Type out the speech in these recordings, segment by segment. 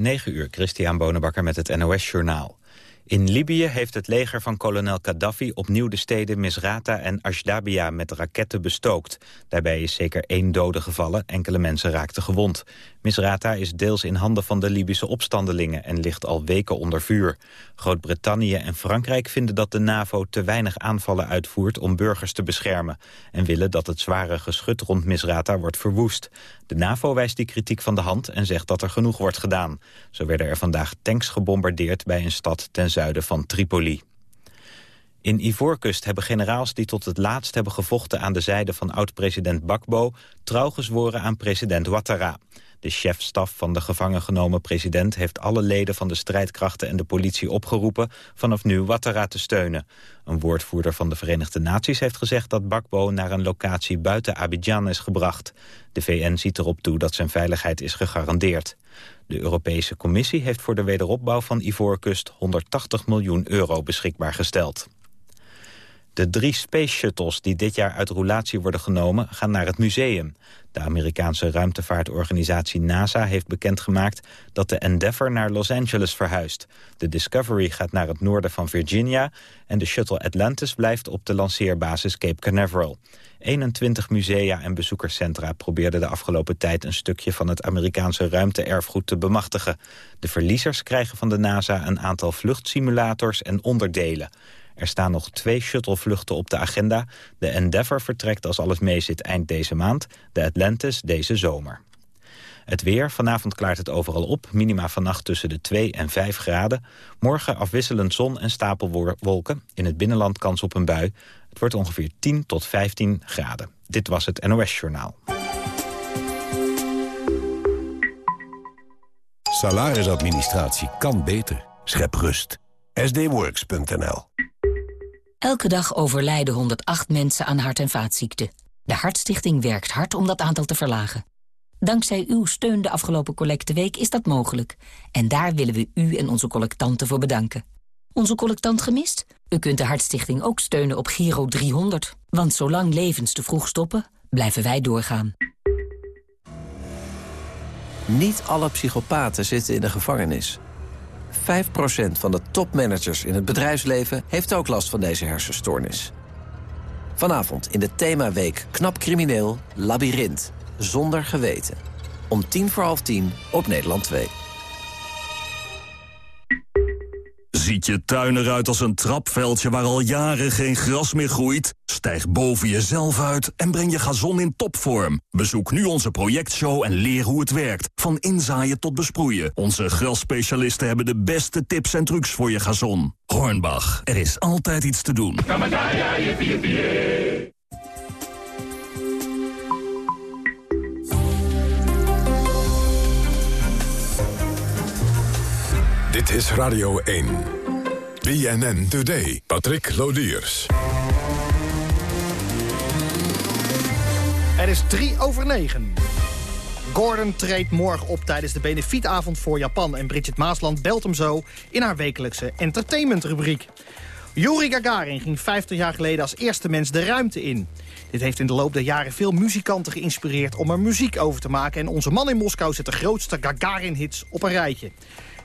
9 uur, Christian Bonenbakker met het NOS Journaal. In Libië heeft het leger van kolonel Gaddafi opnieuw de steden Misrata en Ashdabia met raketten bestookt. Daarbij is zeker één dode gevallen, enkele mensen raakten gewond. Misrata is deels in handen van de Libische opstandelingen en ligt al weken onder vuur. Groot-Brittannië en Frankrijk vinden dat de NAVO te weinig aanvallen uitvoert om burgers te beschermen en willen dat het zware geschut rond Misrata wordt verwoest. De NAVO wijst die kritiek van de hand en zegt dat er genoeg wordt gedaan. Zo werden er vandaag tanks gebombardeerd bij een stad ten zuiden van Tripoli. In Ivoorkust hebben generaals die tot het laatst hebben gevochten aan de zijde van oud-president Bakbo trouw gezworen aan president Ouattara. De chefstaf van de gevangen genomen president heeft alle leden van de strijdkrachten en de politie opgeroepen vanaf nu Ouattara te steunen. Een woordvoerder van de Verenigde Naties heeft gezegd dat Bakbo naar een locatie buiten Abidjan is gebracht. De VN ziet erop toe dat zijn veiligheid is gegarandeerd. De Europese Commissie heeft voor de wederopbouw van Ivoorkust 180 miljoen euro beschikbaar gesteld. De drie Space Shuttles die dit jaar uit roulatie worden genomen gaan naar het museum. De Amerikaanse ruimtevaartorganisatie NASA heeft bekendgemaakt dat de Endeavour naar Los Angeles verhuist. De Discovery gaat naar het noorden van Virginia en de Shuttle Atlantis blijft op de lanceerbasis Cape Canaveral. 21 musea en bezoekerscentra probeerden de afgelopen tijd een stukje van het Amerikaanse ruimteerfgoed te bemachtigen. De verliezers krijgen van de NASA een aantal vluchtsimulators en onderdelen. Er staan nog twee shuttlevluchten op de agenda. De Endeavour vertrekt als alles meezit eind deze maand. De Atlantis deze zomer. Het weer, vanavond klaart het overal op. Minima vannacht tussen de 2 en 5 graden. Morgen afwisselend zon en stapelwolken. In het binnenland kans op een bui. Het wordt ongeveer 10 tot 15 graden. Dit was het NOS Journaal. Salarisadministratie kan beter. Schep rust. sdworks.nl Elke dag overlijden 108 mensen aan hart- en vaatziekten. De Hartstichting werkt hard om dat aantal te verlagen. Dankzij uw steun de afgelopen collecteweek is dat mogelijk. En daar willen we u en onze collectanten voor bedanken. Onze collectant gemist? U kunt de Hartstichting ook steunen op Giro 300. Want zolang levens te vroeg stoppen, blijven wij doorgaan. Niet alle psychopaten zitten in de gevangenis. 5% van de topmanagers in het bedrijfsleven heeft ook last van deze hersenstoornis. Vanavond in de themaweek Knap Crimineel, Labyrinth, zonder geweten. Om tien voor half tien op Nederland 2. Ziet je tuin eruit als een trapveldje waar al jaren geen gras meer groeit? Stijg boven jezelf uit en breng je gazon in topvorm. Bezoek nu onze projectshow en leer hoe het werkt. Van inzaaien tot besproeien. Onze grasspecialisten hebben de beste tips en trucs voor je gazon. Hornbach, er is altijd iets te doen. Dit is Radio 1. BNN Today. Patrick Lodiers. Het is drie over negen. Gordon treedt morgen op tijdens de benefietavond voor Japan... en Bridget Maasland belt hem zo in haar wekelijkse entertainmentrubriek. Yuri Gagarin ging 50 jaar geleden als eerste mens de ruimte in. Dit heeft in de loop der jaren veel muzikanten geïnspireerd om er muziek over te maken... en onze man in Moskou zet de grootste Gagarin-hits op een rijtje.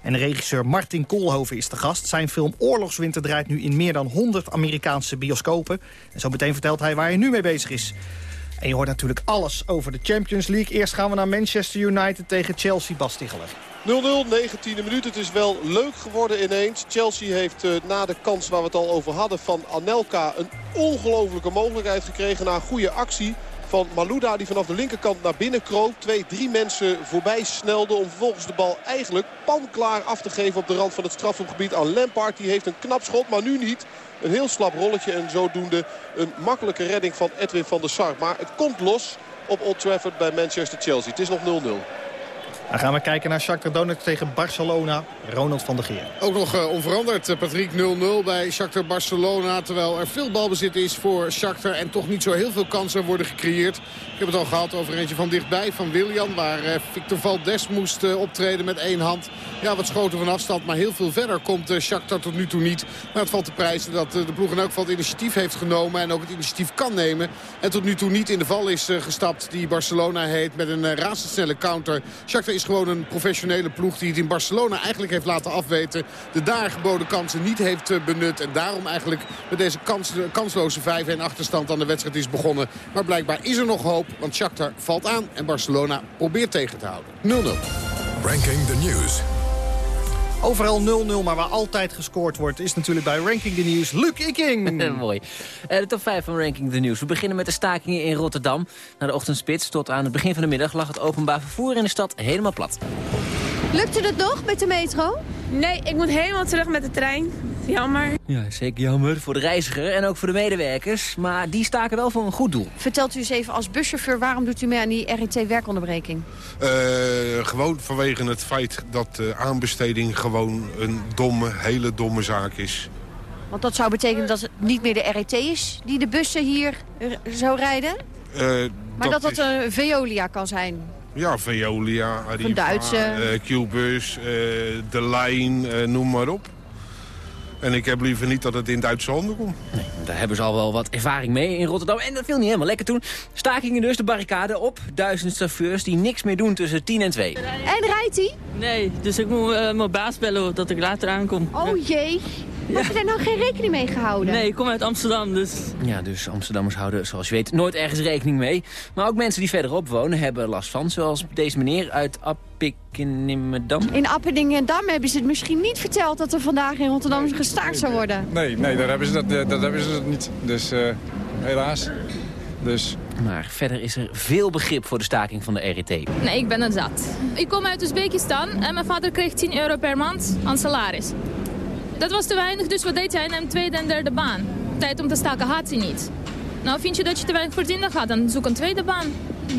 En regisseur Martin Koolhoven is de gast. Zijn film Oorlogswinter draait nu in meer dan 100 Amerikaanse bioscopen. En zo meteen vertelt hij waar hij nu mee bezig is. En je hoort natuurlijk alles over de Champions League. Eerst gaan we naar Manchester United tegen Chelsea, Bas 0-0, 19e minuut. Het is wel leuk geworden ineens. Chelsea heeft uh, na de kans waar we het al over hadden van Anelka... een ongelofelijke mogelijkheid gekregen na een goede actie van Malouda die vanaf de linkerkant naar binnen kroop. Twee, drie mensen voorbij snelde om vervolgens de bal eigenlijk panklaar af te geven op de rand van het strafschopgebied aan Lampard. Die heeft een knap schot, maar nu niet. Een heel slap rolletje en zodoende een makkelijke redding van Edwin van der Sar. Maar het komt los op Old Trafford bij Manchester Chelsea. Het is nog 0-0. Dan gaan we kijken naar Shakhtar Donetsk tegen Barcelona. Ronald van der Geer. Ook nog uh, onveranderd, eh, Patrick 0-0 bij Shakhtar Barcelona. Terwijl er veel balbezit is voor Shakhtar en toch niet zo heel veel kansen worden gecreëerd. Ik heb het al gehad over eentje van dichtbij, van William. Waar uh, Victor Valdes moest optreden met één hand. Ja, wat schoten van afstand, maar heel veel verder komt Shakhtar tot nu toe niet. Maar het valt te prijzen dat de ploeg in elk geval het initiatief heeft genomen. En ook het initiatief kan nemen. En tot nu toe niet in de val is gestapt die Barcelona heet. Met een razendsnelle counter. Shakhtar is gewoon een professionele ploeg die het in Barcelona eigenlijk heeft laten afweten. De daar geboden kansen niet heeft eh, benut. En daarom eigenlijk met deze kans, kansloze 5-1 achterstand aan de wedstrijd is begonnen. Maar blijkbaar is er nog hoop, want Shakhtar valt aan en Barcelona probeert tegen te houden. 0-0. Ranking the News. Overal 0-0, maar waar altijd gescoord wordt... is natuurlijk bij Ranking the News Luc Iking. Mooi. Uh, de top 5 van Ranking the News. We beginnen met de stakingen in Rotterdam. Na de ochtendspits tot aan het begin van de middag... lag het openbaar vervoer in de stad helemaal plat. Lukte het nog met de metro? Nee, ik moet helemaal terug met de trein. Jammer. Ja, zeker jammer voor de reiziger en ook voor de medewerkers. Maar die staken wel voor een goed doel. Vertelt u eens even als buschauffeur, waarom doet u mee aan die RIT-werkonderbreking? Uh, gewoon vanwege het feit dat de aanbesteding gewoon een domme, hele domme zaak is. Want dat zou betekenen dat het niet meer de RIT is die de bussen hier zou rijden? Uh, maar dat dat, een Veolia kan zijn? Ja, Veolia, Arriva, Duitse. Uh, Q-bus, De Lijn, noem maar op. En ik heb liever niet dat het in Duitse handen komt. Nee, daar hebben ze al wel wat ervaring mee in Rotterdam. En dat viel niet helemaal lekker toen. Stakingen dus de barricade op. Duizend chauffeurs die niks meer doen tussen 10 en 2. En rijdt hij? Nee, dus ik moet uh, mijn baas bellen dat ik later aankom. Oh jee. Ja. Heb je daar nou geen rekening mee gehouden? Nee, ik kom uit Amsterdam, dus... Ja, dus Amsterdammers houden, zoals je weet, nooit ergens rekening mee. Maar ook mensen die verderop wonen hebben last van. Zoals deze meneer uit Appingedam. In Appingedam hebben ze het misschien niet verteld... dat er vandaag in Rotterdam gestaakt zou worden. Nee, nee daar hebben ze dat, eh, dat, hebben ze niet. Dus uh, helaas. Dus... Maar verder is er veel begrip voor de staking van de RET. Nee, ik ben het zat. Ik kom uit Oezbekistan en mijn vader kreeg 10 euro per maand aan salaris. Dat was te weinig, dus wat deed hij? Hij een tweede en derde baan. Tijd om te staken had hij niet. Nou, vind je dat je te weinig verdienen gaat, dan zoek een tweede baan.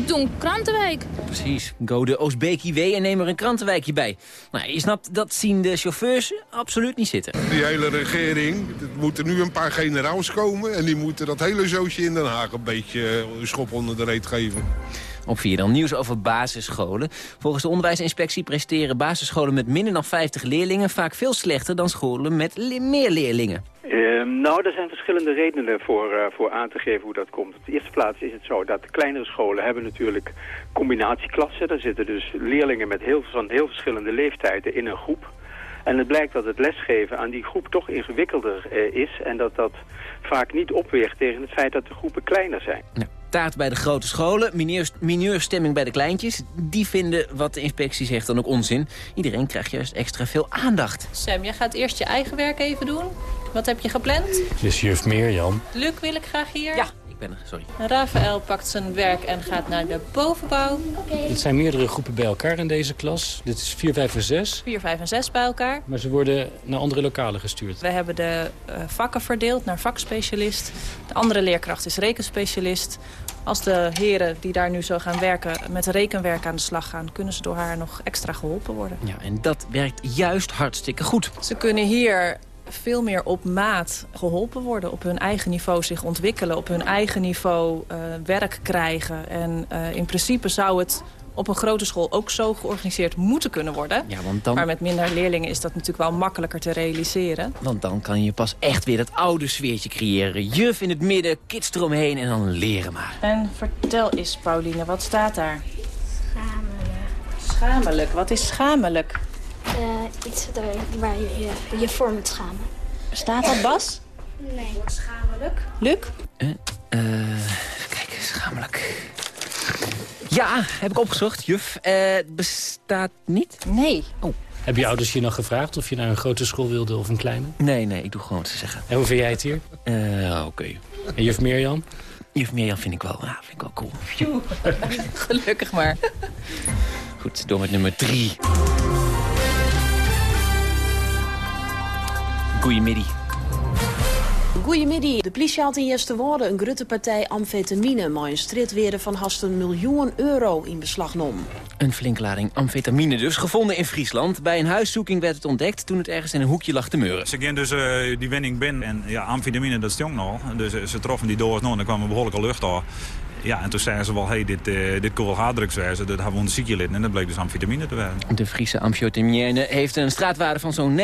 Doe een krantenwijk. Precies. Go de Oostbekie W en neem er een krantenwijkje bij. Nou, je snapt, dat zien de chauffeurs absoluut niet zitten. Die hele regering, er moeten nu een paar generaals komen... en die moeten dat hele zootje in Den Haag een beetje schop onder de reet geven. Op vier dan nieuws over basisscholen. Volgens de onderwijsinspectie presteren basisscholen met minder dan 50 leerlingen... vaak veel slechter dan scholen met meer leerlingen. Uh, nou, er zijn verschillende redenen voor, uh, voor aan te geven hoe dat komt. Op de eerste plaats is het zo dat de kleinere scholen hebben natuurlijk combinatieklassen. Daar zitten dus leerlingen met heel, van heel verschillende leeftijden in een groep. En het blijkt dat het lesgeven aan die groep toch ingewikkelder uh, is... en dat dat vaak niet opweegt tegen het feit dat de groepen kleiner zijn. Ja taart bij de grote scholen, mineurstemming bij de kleintjes. Die vinden wat de inspectie zegt dan ook onzin. Iedereen krijgt juist extra veel aandacht. Sam, jij gaat eerst je eigen werk even doen. Wat heb je gepland? Dus juf Mirjam. Luc wil ik graag hier. Ja, ben er, sorry. Rafael pakt zijn werk en gaat naar de bovenbouw. Okay. Het zijn meerdere groepen bij elkaar in deze klas. Dit is 4, 5 en 6. 4, 5 en 6 bij elkaar. Maar ze worden naar andere lokalen gestuurd. We hebben de uh, vakken verdeeld naar vakspecialist. De andere leerkracht is rekenspecialist. Als de heren die daar nu zo gaan werken met rekenwerk aan de slag gaan... kunnen ze door haar nog extra geholpen worden. Ja, en dat werkt juist hartstikke goed. Ze kunnen hier veel meer op maat geholpen worden. Op hun eigen niveau zich ontwikkelen. Op hun eigen niveau uh, werk krijgen. En uh, in principe zou het op een grote school ook zo georganiseerd moeten kunnen worden. Ja, want dan... Maar met minder leerlingen is dat natuurlijk wel makkelijker te realiseren. Want dan kan je pas echt weer dat oude sfeertje creëren. Juf in het midden, kids eromheen en dan leren maar. En vertel eens, Pauline, wat staat daar? Schamelijk. Schamelijk, wat is schamelijk? Uh, iets waar je je, je voor moet schamen. Staat dat, Bas? Nee. Schamelijk. Luc? Uh, uh, even kijken, schamelijk. Ja, heb ik opgezocht, juf. Uh, bestaat niet? Nee. Oh. Heb je ouders je nog gevraagd of je naar een grote school wilde of een kleine? Nee, nee, ik doe gewoon wat ze zeggen. En hoe vind jij het hier? Uh, Oké. Okay. En juf Mirjam? Juf Mirjam vind ik wel, ja, vind ik wel cool. Gelukkig maar. Goed, door met nummer drie. Goeiemiddag. Goedemiddag. De politie had in Jesterworde een grote partij amfetamine... maar een stritweerde van haast een miljoen euro in beslag nam. Een flinke lading amfetamine dus, gevonden in Friesland. Bij een huiszoeking werd het ontdekt toen het ergens in een hoekje lag te meuren. Ze gingen dus uh, die winning binnen en ja, amfetamine dat stonk nog. Dus uh, ze troffen die doos nog en er kwam een behoorlijke lucht af. Ja, en toen zeiden ze wel, hey, dit, uh, dit kon wel harddrugs zijn. Dat hebben we een ziekje litten en dat bleek dus amfetamine te zijn. De Friese amfetamine heeft een straatwaarde van zo'n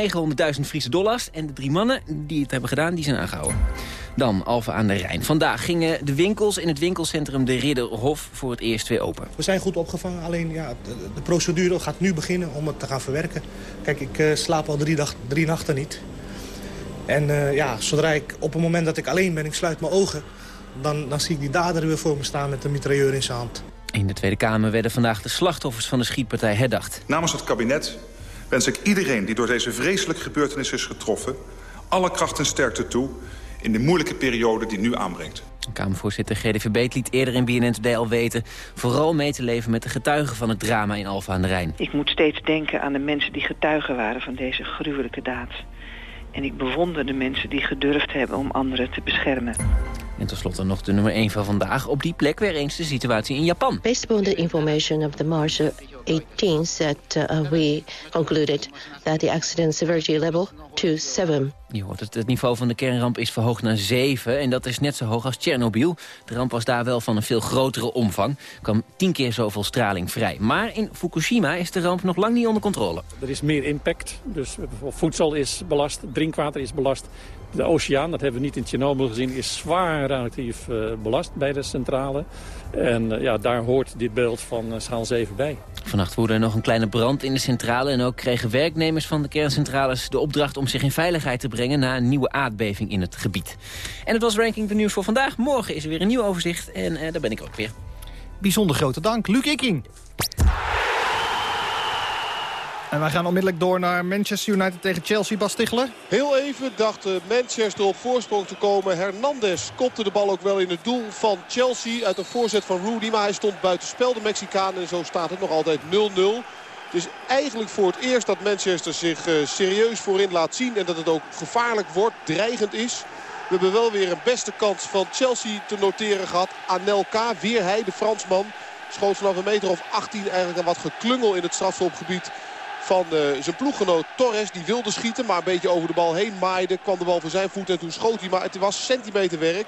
900.000 Friese dollars. En de drie mannen die het hebben gedaan, die zijn aangehouden. Dan Alphen aan de Rijn. Vandaag gingen de winkels in het winkelcentrum De Ridderhof voor het eerst weer open. We zijn goed opgevangen, alleen ja, de, de procedure gaat nu beginnen om het te gaan verwerken. Kijk, ik uh, slaap al drie, dag, drie nachten niet. En uh, ja, zodra ik op het moment dat ik alleen ben, ik sluit mijn ogen... dan, dan zie ik die dader weer voor me staan met een mitrailleur in zijn hand. In de Tweede Kamer werden vandaag de slachtoffers van de schietpartij herdacht. Namens het kabinet wens ik iedereen die door deze vreselijke gebeurtenis is getroffen... alle kracht en sterkte toe in de moeilijke periode die nu aanbrengt. Kamervoorzitter GDVB liet eerder in BNN Today al weten... vooral mee te leven met de getuigen van het drama in Alfa aan de Rijn. Ik moet steeds denken aan de mensen die getuigen waren van deze gruwelijke daad. En ik bewonder de mensen die gedurfd hebben om anderen te beschermen. En tenslotte nog de nummer 1 van vandaag. Op die plek weer eens de situatie in Japan. Based upon the information of the March 18th that uh, we concluded that the accident severity level to 7. Je hoort het, het niveau van de kernramp is verhoogd naar 7 en dat is net zo hoog als Tsjernobyl. De ramp was daar wel van een veel grotere omvang. Er kwam tien keer zoveel straling vrij. Maar in Fukushima is de ramp nog lang niet onder controle. Er is meer impact, dus voedsel is belast, drinkwater is belast. De oceaan, dat hebben we niet in Tsjernobyl gezien, is zwaar radioactief uh, belast bij de centrale. En uh, ja, daar hoort dit beeld van uh, schaal 7 bij. Vannacht woedde er nog een kleine brand in de centrale... en ook kregen werknemers van de kerncentrales de opdracht om zich in veiligheid te brengen... na een nieuwe aardbeving in het gebied. En het was Ranking de Nieuws voor vandaag. Morgen is er weer een nieuw overzicht en daar ben ik ook weer. Bijzonder grote dank, Luc Ikking. En wij gaan onmiddellijk door naar Manchester United tegen Chelsea, Bas Tichler. Heel even dacht Manchester op voorsprong te komen. Hernandez kopte de bal ook wel in het doel van Chelsea uit een voorzet van Rudy. Maar hij stond buitenspel de Mexicaan en zo staat het nog altijd 0-0. Het is eigenlijk voor het eerst dat Manchester zich uh, serieus voorin laat zien. En dat het ook gevaarlijk wordt, dreigend is. We hebben wel weer een beste kans van Chelsea te noteren gehad. Anelka, weer hij, de Fransman. Schoot vanaf een meter of 18 eigenlijk een wat geklungel in het strafschopgebied van uh, zijn ploeggenoot Torres. Die wilde schieten, maar een beetje over de bal heen maaide. Kwam de bal voor zijn voet en toen schoot hij. Maar het was centimeter werk.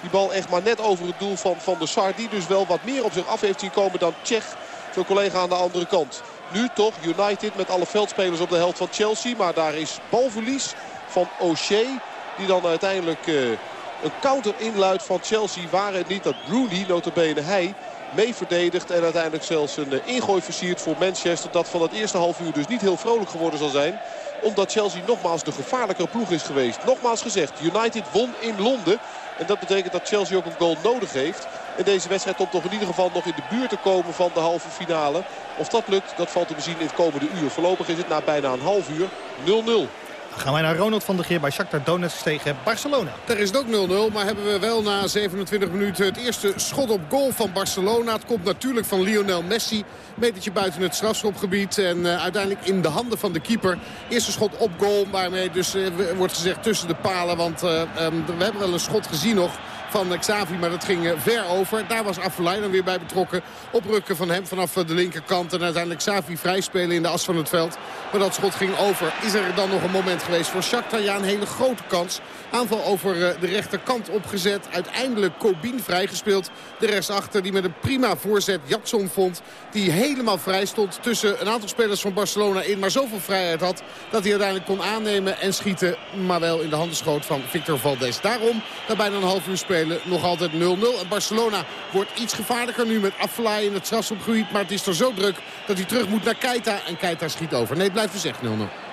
Die bal echt maar net over het doel van Van der Sar. Die dus wel wat meer op zich af heeft zien komen dan Tsjech. Zijn collega aan de andere kant. Nu toch United met alle veldspelers op de helft van Chelsea. Maar daar is balverlies van O'Shea. Die dan uiteindelijk uh, een counter inluidt van Chelsea. Waren het niet dat Rooney, notabene hij mee verdedigt. En uiteindelijk zelfs een ingooi versiert voor Manchester. Dat van het eerste half uur dus niet heel vrolijk geworden zal zijn. Omdat Chelsea nogmaals de gevaarlijkere ploeg is geweest. Nogmaals gezegd, United won in Londen. En dat betekent dat Chelsea ook een goal nodig heeft. En deze wedstrijd om toch in ieder geval nog in de buurt te komen van de halve finale. Of dat lukt, dat valt te bezien in het komende uur. Voorlopig is het na bijna een half uur 0-0. Gaan wij naar Ronald van der Geer bij Shakhtar Donetsk tegen Barcelona. Daar is het ook 0-0, maar hebben we wel na 27 minuten het eerste schot op goal van Barcelona. Het komt natuurlijk van Lionel Messi. Metertje buiten het strafschopgebied en uh, uiteindelijk in de handen van de keeper. Eerste schot op goal, waarmee dus uh, wordt gezegd tussen de palen. Want uh, um, we hebben wel een schot gezien nog van Xavi. Maar dat ging ver over. Daar was Affelay dan weer bij betrokken. Oprukken van hem vanaf de linkerkant. En uiteindelijk Xavi vrijspelen in de as van het veld. Maar dat schot ging over. Is er dan nog een moment geweest voor Shakhtar? Ja, een hele grote kans. Aanval over de rechterkant opgezet. Uiteindelijk Kobin vrijgespeeld. De rechtsachter die met een prima voorzet Jatson vond. Die helemaal vrij stond tussen een aantal spelers van Barcelona in. Maar zoveel vrijheid had dat hij uiteindelijk kon aannemen en schieten. Maar wel in de handen schoot van Victor Valdes. Daarom, na bijna een half uur spelen nog altijd 0-0. En Barcelona wordt iets gevaarlijker nu met Aflaai in het strafschopgebied. Maar het is er zo druk dat hij terug moet naar Keita. En Keita schiet over. Nee, blijft dus echt 0-0.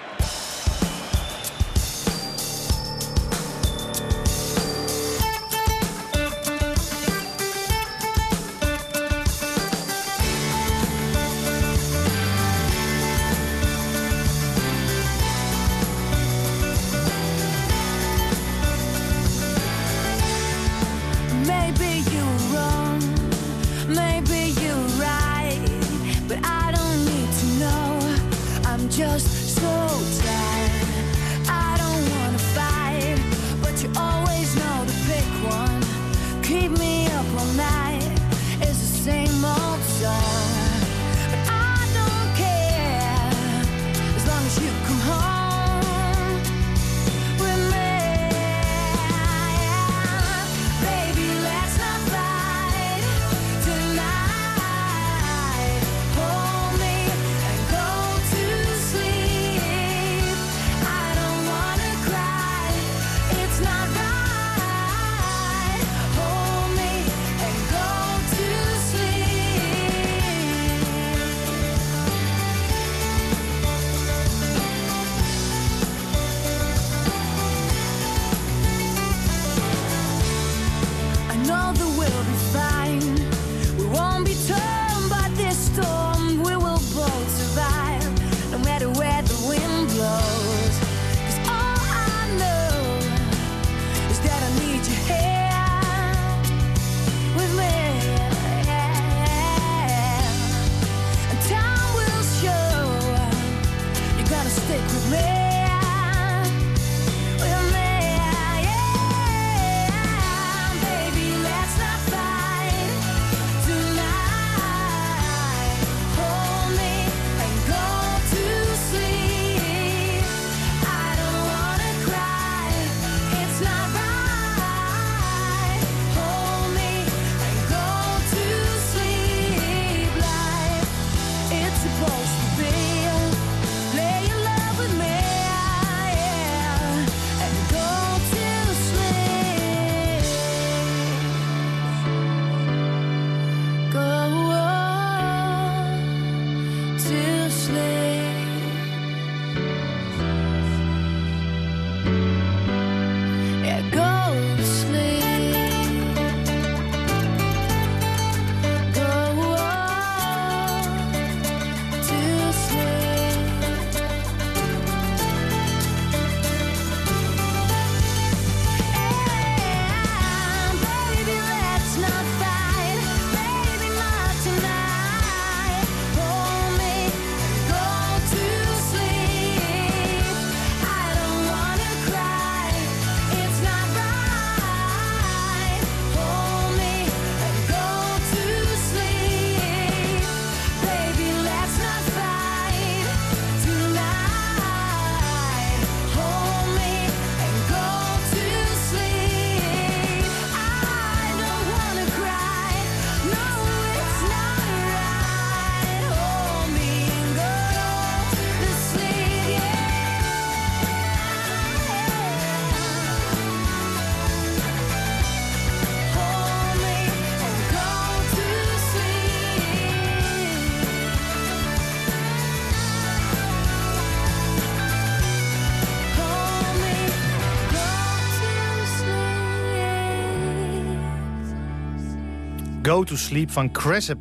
Go to Sleep van Cressip.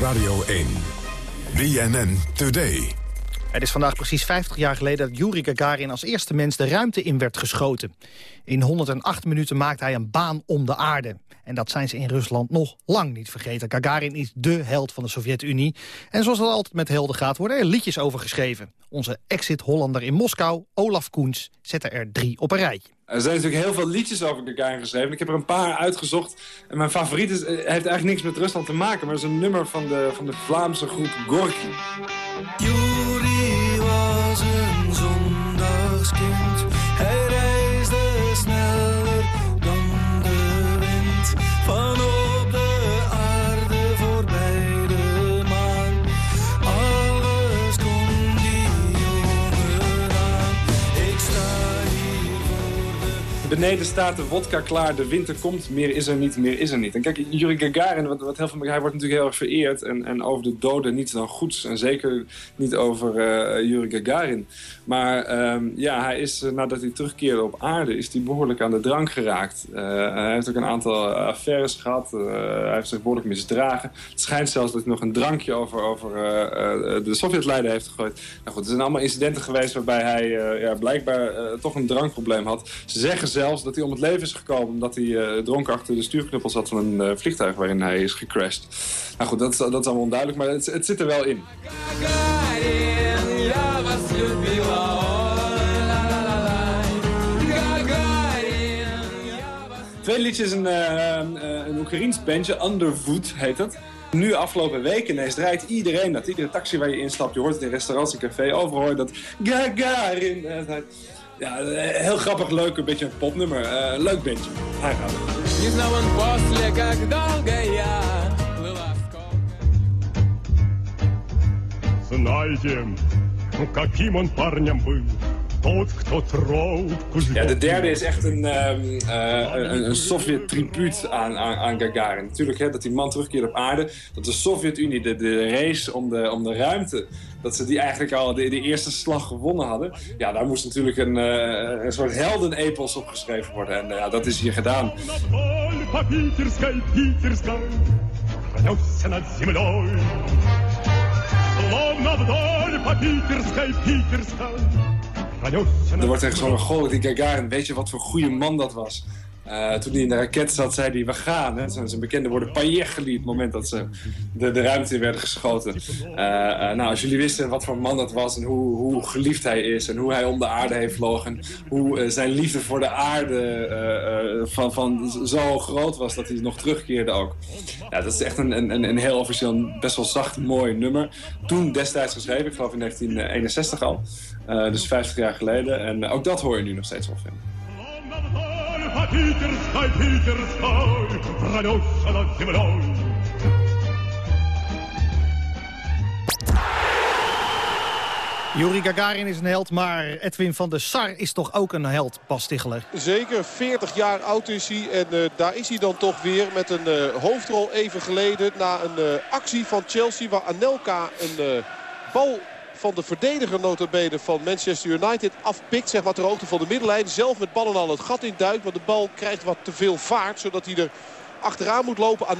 Radio 1. BNN Today. Het is vandaag precies 50 jaar geleden dat Yuri Gagarin als eerste mens de ruimte in werd geschoten. In 108 minuten maakte hij een baan om de aarde. En dat zijn ze in Rusland nog lang niet vergeten. Gagarin is dé held van de Sovjet-Unie. En zoals dat altijd met helden gaat, worden er liedjes over geschreven. Onze exit-Hollander in Moskou, Olaf Koens, zette er drie op een rijtje. Er zijn natuurlijk heel veel liedjes over Gagarin geschreven. Ik heb er een paar uitgezocht. En mijn favoriet is, heeft eigenlijk niks met Rusland te maken. Maar het is een nummer van de, van de Vlaamse groep Gorky. Yuri was Beneden staat de wodka klaar, de winter komt, meer is er niet, meer is er niet. En kijk, Yuri Gagarin, wat, wat heel veel, hij wordt natuurlijk heel erg vereerd. En, en over de doden niets dan goeds. En zeker niet over uh, Yuri Gagarin. Maar ehm, ja, hij is, uh, nadat hij terugkeerde op aarde, is hij behoorlijk aan de drank geraakt. Uh, hij heeft ook een aantal affaires gehad. hij heeft zich behoorlijk misdragen. Het schijnt zelfs dat hij nog een drankje over, over de Sovjetleider heeft gegooid. Nou goed, er zijn allemaal incidenten geweest waarbij hij ja, blijkbaar toch een drankprobleem had. Ze zeggen zelfs dat hij om het leven is gekomen omdat hij uh, dronken achter de stuurknuppel zat van een uh, vliegtuig waarin hij is gecrashed. Nou goed, dat, is, dat is allemaal onduidelijk, maar het, het zit er wel in. Tweede liedje is een, uh, een Oekraïens bandje, Undervoot heet het. Nu afgelopen weken ineens draait iedereen dat. Iedere taxi waar je instapt, je hoort het in restaurants en café, overal hoor je dat Gagarin. Ja, heel grappig, leuk, een beetje een popnummer. Uh, leuk bandje. Hij gaat Знаете, каким он парнем был? Ja, de derde is echt een, um, uh, een, een Sovjet-tribuut aan, aan, aan, Gagarin. Natuurlijk hè, dat die man terugkeert op aarde. Dat de Sovjet-Unie de, de race om de, om de ruimte... dat ze die eigenlijk al de, de eerste slag gewonnen hadden. Ja, daar moest natuurlijk een, uh, een soort heldenepos op geschreven worden. En uh, ja, dat is hier gedaan. Er wordt echt zo'n goh, die Gagarin, weet je wat voor goede man dat was? Uh, toen hij in de raket zat, zei hij, we gaan. Hè? Zijn, zijn bekende woorden Pajecheli, het moment dat ze de, de ruimte in werden geschoten. Uh, uh, nou, als jullie wisten wat voor man dat was en hoe, hoe geliefd hij is... en hoe hij om de aarde heeft vlogen... hoe zijn liefde voor de aarde van, van zo groot was dat hij nog terugkeerde ook. Ja, dat is echt een, een, een heel officieel, best wel zacht, mooi nummer. Toen destijds geschreven, ik geloof in 1961 al. dus 50 jaar geleden. En ook dat hoor je nu nog steeds wel veel. Питерской, питерской, пронесся над землей. Yuri Gagarin is een held, maar Edwin van der Sar is toch ook een held, Bas Stigler? Zeker, 40 jaar oud is hij en uh, daar is hij dan toch weer met een uh, hoofdrol even geleden... na een uh, actie van Chelsea waar Anelka een bal van de verdediger notabene van Manchester United afpikt. Zeg maar ter hoogte van de middenlijn. Zelf met ballen al het gat in duikt. Want de bal krijgt wat te veel vaart. Zodat hij er achteraan moet lopen aan.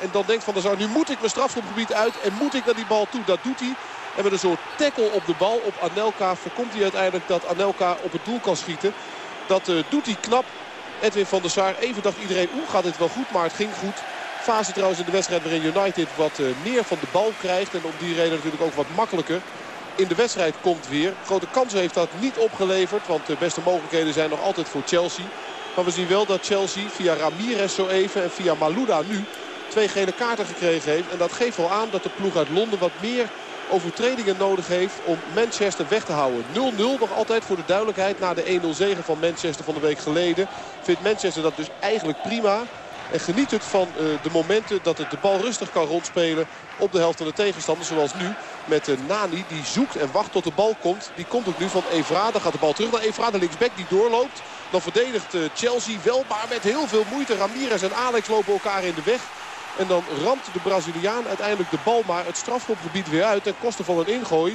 En dan denkt van der Sar, nu moet ik mijn strafschopgebied uit. En moet ik naar die bal toe. Dat doet hij. En met een soort tackle op de bal op Anelka voorkomt hij uiteindelijk dat Anelka op het doel kan schieten. Dat uh, doet hij knap. Edwin van der Sar. Even dacht iedereen, oeh gaat dit wel goed. Maar het ging goed. Fase trouwens in de wedstrijd waarin United wat uh, meer van de bal krijgt. En om die reden natuurlijk ook wat makkelijker in de wedstrijd komt weer. Grote kansen heeft dat niet opgeleverd. Want de beste mogelijkheden zijn nog altijd voor Chelsea. Maar we zien wel dat Chelsea via Ramirez zo even en via Malouda nu twee gele kaarten gekregen heeft. En dat geeft wel aan dat de ploeg uit Londen wat meer overtredingen nodig heeft om Manchester weg te houden. 0-0 nog altijd voor de duidelijkheid na de 1-0 zegen van Manchester van de week geleden. Vindt Manchester dat dus eigenlijk prima. En geniet het van uh, de momenten dat het de bal rustig kan rondspelen op de helft van de tegenstander. Zoals nu met uh, Nani die zoekt en wacht tot de bal komt. Die komt ook nu van Evra. Dan gaat de bal terug naar Evra, de linksback die doorloopt. Dan verdedigt uh, Chelsea wel, maar met heel veel moeite. Ramirez en Alex lopen elkaar in de weg. En dan ramt de Braziliaan uiteindelijk de bal maar het strafschopgebied weer uit. Ten koste van een ingooi.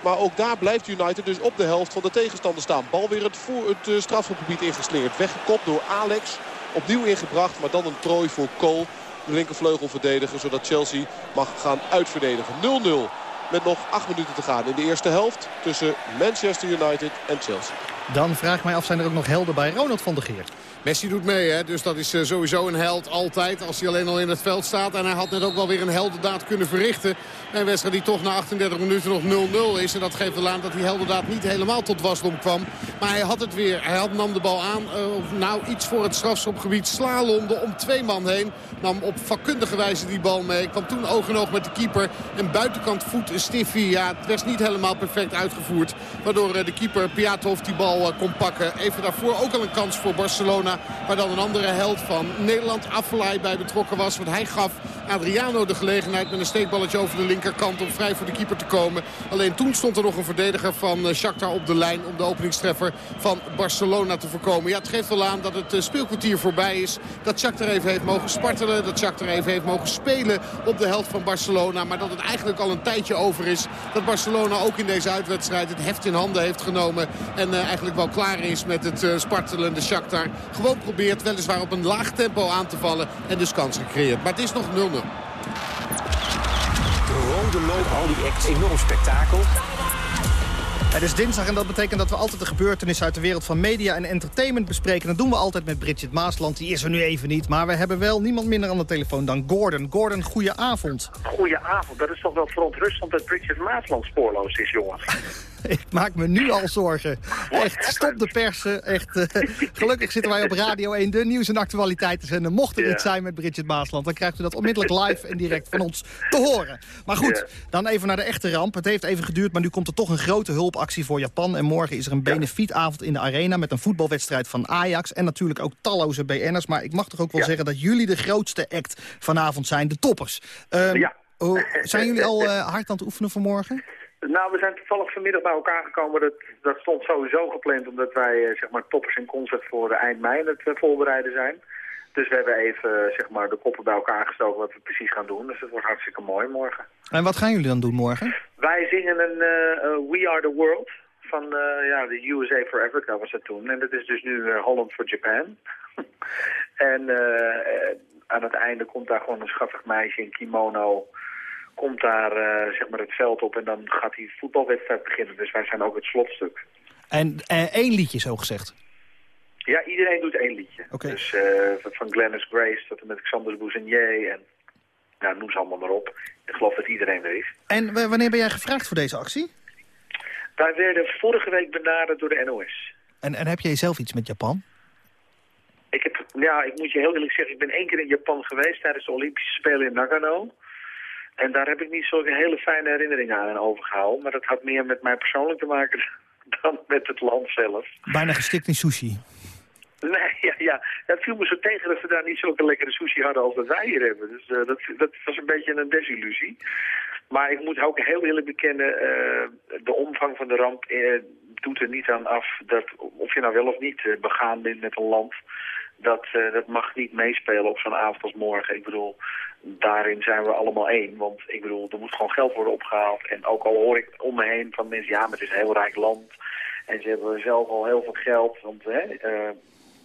Maar ook daar blijft United dus op de helft van de tegenstander staan. Bal weer het, voor het uh, strafschopgebied ingeslingerd. Weggekopt door Alex. Opnieuw ingebracht, maar dan een prooi voor Cole. De linkervleugel verdedigen. Zodat Chelsea mag gaan uitverdedigen. 0-0 met nog 8 minuten te gaan in de eerste helft tussen Manchester United en Chelsea. Dan vraag ik mij af, zijn er ook nog helden bij Ronald van der Geer? Messi doet mee, hè? dus dat is uh, sowieso een held altijd als hij alleen al in het veld staat. En hij had net ook wel weer een heldendaad kunnen verrichten. Een wedstrijd die toch na 38 minuten nog 0-0 is. En dat geeft wel aan dat die heldendaad niet helemaal tot wasdom kwam. Maar hij had het weer. Hij had, nam de bal aan. Uh, nou, iets voor het strafschopgebied. Slalomde om twee man heen. Nam op vakkundige wijze die bal mee. Kwam toen oog oog met de keeper. En buitenkant voet Stiffy. Ja, het werd niet helemaal perfect uitgevoerd. Waardoor uh, de keeper Piatov die bal kon pakken. Even daarvoor ook al een kans voor Barcelona. Waar dan een andere held van Nederland, Affelay, bij betrokken was. Want hij gaf Adriano de gelegenheid met een steekballetje over de linkerkant... om vrij voor de keeper te komen. Alleen toen stond er nog een verdediger van eh, Shakhtar op de lijn... om de openingstreffer van Barcelona te voorkomen. Ja, het geeft wel aan dat het eh, speelkwartier voorbij is. Dat Shakhtar even heeft mogen spartelen. Dat Shakhtar even heeft mogen spelen op de helft van Barcelona. Maar dat het eigenlijk al een tijdje over is. Dat Barcelona ook in deze uitwedstrijd het heft in handen heeft genomen. En uh, eigenlijk wel klaar is met het spartelende Shakhtar. Gewoon probeert weliswaar op een laag tempo aan te vallen. En dus kans gecreëerd. Maar het is nog 0-0. De rode loop, al die acts, enorm spektakel. Het is dinsdag en dat betekent dat we altijd de gebeurtenissen uit de wereld van media en entertainment bespreken. Dat doen we altijd met Bridget Maasland, die is er nu even niet. Maar we hebben wel niemand minder aan de telefoon dan Gordon. Gordon, goeie avond. Goeie avond. Dat is toch wel verontrustend dat Bridget Maasland spoorloos is, jongens. Ik maak me nu al zorgen. Echt, stop de persen. Echt, uh, gelukkig zitten wij op Radio 1, de nieuws- en actualiteiten zenden. Mocht er iets zijn met Bridget Maasland, dan krijgt u dat onmiddellijk live en direct van ons te horen. Maar goed, dan even naar de echte ramp. Het heeft even geduurd, maar nu komt er toch een grote hulpactie voor Japan. En morgen is er een benefietavond in de arena met een voetbalwedstrijd van Ajax. En natuurlijk ook talloze BN'ers. Maar ik mag toch ook wel zeggen dat jullie de grootste act vanavond zijn, de toppers. Um, ja. zijn jullie al uh, hard aan het oefenen voor morgen? Nou, we zijn toevallig vanmiddag bij elkaar gekomen. Dat, dat stond sowieso gepland omdat wij uh, zeg maar, toppers in concert voor eind mei aan het uh, voorbereiden zijn. Dus we hebben even zeg maar, de koppen bij elkaar gestoken wat we precies gaan doen. Dus het wordt hartstikke mooi morgen. En wat gaan jullie dan doen morgen? Wij zingen een uh, We Are The World van ja, de USA for Africa was dat toen. En dat is dus nu Holland for Japan. en aan het einde komt daar gewoon een schattig meisje in kimono komt daar zeg maar het veld op en dan gaat die voetbalwedstrijd beginnen. Dus wij zijn ook het slotstuk. En één liedje zo gezegd? Ja, iedereen doet één liedje. Okay. Dus uh, van Glennis Grace tot en met Xander Bouzenier en nou, noem ze allemaal maar op. Ik geloof dat iedereen er is. En wanneer ben jij gevraagd voor deze actie? Wij werden vorige week benaderd door de NOS. En, en heb jij zelf iets met Japan? Ik, heb, ja, ik moet je heel eerlijk zeggen, ik ben één keer in Japan geweest tijdens de Olympische Spelen in Nagano. En daar heb ik niet zo'n hele fijne herinneringen aan overgehouden. Maar dat had meer met mij persoonlijk te maken dan met het land zelf. Bijna gestikt in sushi. Nee, ja, ja. Dat viel me zo tegen dat ze daar niet zulke lekkere sushi hadden als dat wij hier hebben. Dus uh, dat, dat was een beetje een desillusie. Maar ik moet ook heel eerlijk bekennen, uh, de omvang van de ramp uh, doet er niet aan af dat of je nou wel of niet begaan bent met een land. Dat, dat mag niet meespelen op zo'n avond als morgen. Ik bedoel, daarin zijn we allemaal één. Want ik bedoel, er moet gewoon geld worden opgehaald. En ook al hoor ik om me heen van mensen, ja, maar het is een heel rijk land. En ze hebben zelf al heel veel geld. Want hè,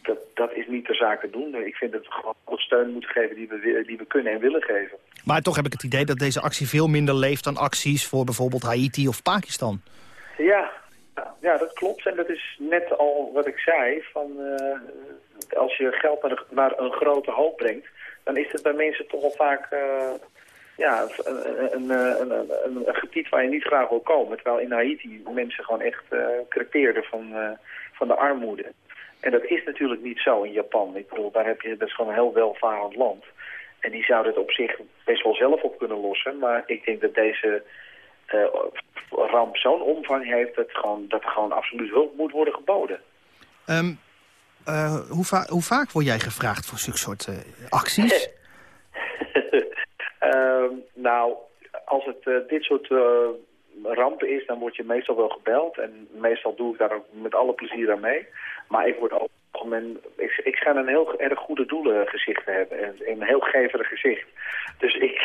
dat, dat is niet de zaak te doen. Ik vind dat we gewoon alle steun moeten geven die we, die we kunnen en willen geven. Maar toch heb ik het idee dat deze actie veel minder leeft dan acties voor bijvoorbeeld Haiti of Pakistan. Ja, ja dat klopt. En dat is net al wat ik zei. Van, uh, als je geld naar, de, naar een grote hoop brengt dan is het bij mensen toch wel vaak uh, ja, een, een, een, een, gebied waar je niet graag wil komen. Terwijl in Haiti mensen gewoon echt uh, crepeerden van, van de armoede. En dat is natuurlijk niet zo in Japan. Ik bedoel, daar heb je, dat is gewoon een heel welvarend land. En die zouden het op zich best wel zelf op kunnen lossen. Maar ik denk dat deze ramp zo'n omvang heeft dat, gewoon, dat er gewoon absoluut hulp moet worden geboden. Um, uh, hoe, va hoe, vaak word jij gevraagd voor zulke soort uh, acties? uh, nou, als het dit soort rampen is, dan word je meestal wel gebeld. En meestal doe ik daar ook met alle plezier aan mee. Maar ik word ook... Ik, ik schijn een heel erg goede doelengezicht te hebben. En een heel geverig gezicht. Dus ik,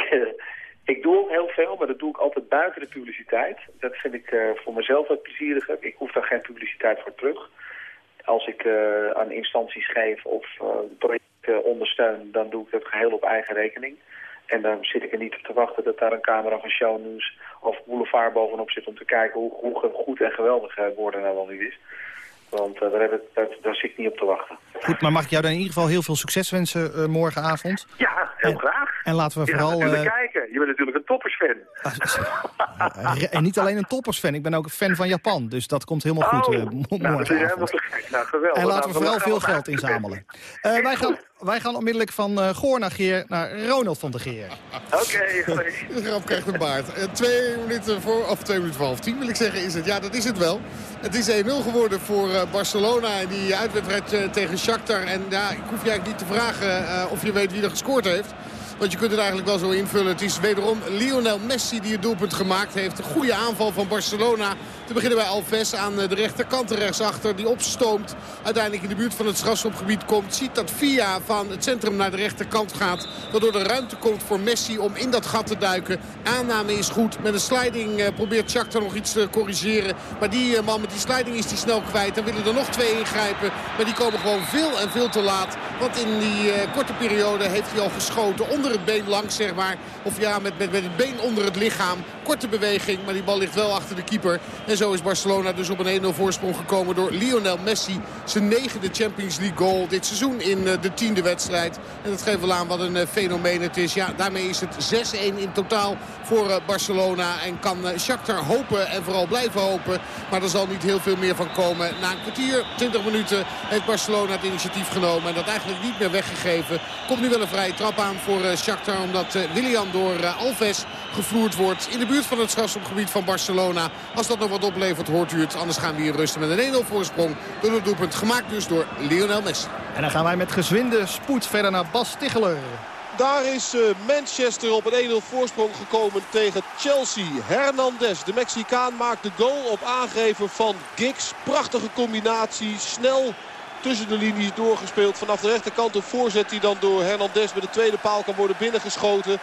ik doe ook heel veel, maar dat doe ik altijd buiten de publiciteit. Dat vind ik voor mezelf wat plezieriger. Ik hoef daar geen publiciteit voor terug als ik uh, aan instanties geef of projecten eh, ondersteun, dan doe ik dat geheel op eigen rekening. En dan zit ik er niet op te wachten dat daar een camera van shownews of boulevard bovenop zit om te kijken hoe, hoe goed en geweldig uh, Gordon nou wel niet is. Want uh, daar, heb ik, daar, daar, zit ik niet op te wachten. Goed, maar mag ik jou dan in ieder geval heel veel succes wensen uh, morgenavond? Ja, heel en, graag. En laten we je vooral... uh, kijken. Je bent natuurlijk een toppersfan. en niet alleen een toppersfan, ik ben ook een fan van Japan. Dus dat komt helemaal goed oh, morgenavond. Nou, dat is helemaal. Nou, geweldig. En laten we nou, vooral veel geld inzamelen. wij, gaan, wij gaan onmiddellijk van Goor naar Geer naar Ronald van der Geer. Oké, okay, De grap krijgt een baard. twee minuten voor, of twee minuten voor half tien wil ik zeggen, is het. Ja, dat is het wel. Het is 1-0 geworden voor Barcelona in die uitwedstrijd tegen Shakhtar. En ja, ik hoef je eigenlijk niet te vragen uh, of je weet wie er gescoord heeft. Want je kunt het eigenlijk wel zo invullen. Het is wederom Lionel Messi die het doelpunt gemaakt heeft. Een goede aanval van Barcelona. Te beginnen bij Alves aan de rechterkant, rechtsachter. Die opstoomt, uiteindelijk in de buurt van het strafschopgebied komt. Ziet dat Via van het centrum naar de rechterkant gaat. Waardoor er ruimte komt voor Messi om in dat gat te duiken. Aanname is goed. Met een sliding uh, probeert Shakhtar nog iets te corrigeren. Maar die uh, man met die sliding is die snel kwijt. Dan willen er nog twee ingrijpen. Maar die komen gewoon veel en veel te laat. Want in die korte periode heeft hij al geschoten. Onder het been langs, zeg maar. Of ja, met, met, met het been onder het lichaam. Korte beweging, maar die bal ligt wel achter de keeper. En zo is Barcelona dus op een 1-0 voorsprong gekomen door Lionel Messi. Zijn negende Champions League goal dit seizoen in de tiende wedstrijd. En dat geeft wel aan wat een fenomeen het is. Ja, daarmee is het 6-1 in totaal voor Barcelona. En kan Shakhtar hopen en vooral blijven hopen. Maar er zal niet heel veel meer van komen. Na een kwartier, 20 minuten heeft Barcelona het initiatief genomen. En dat eigenlijk niet meer weggegeven. Komt nu wel een vrije trap aan voor Shakhtar. Omdat Willian door Alves gevloerd wordt. In de buurt van het strafschopgebied van Barcelona. Als dat nog wat oplevert hoort u het. Anders gaan we hier rusten met een 1-0 voorsprong. Door het doelpunt gemaakt dus door Lionel Messi. En dan gaan wij met gezwinde spoed verder naar Bas Ticheler. Daar is uh, Manchester op een 1-0 voorsprong gekomen tegen Chelsea. Hernandez, de Mexicaan, maakt de goal op aangeven van Giggs. Prachtige combinatie, snel tussen de linies doorgespeeld. Vanaf de rechterkant een voorzet die dan door Hernandez met de tweede paal kan worden binnengeschoten.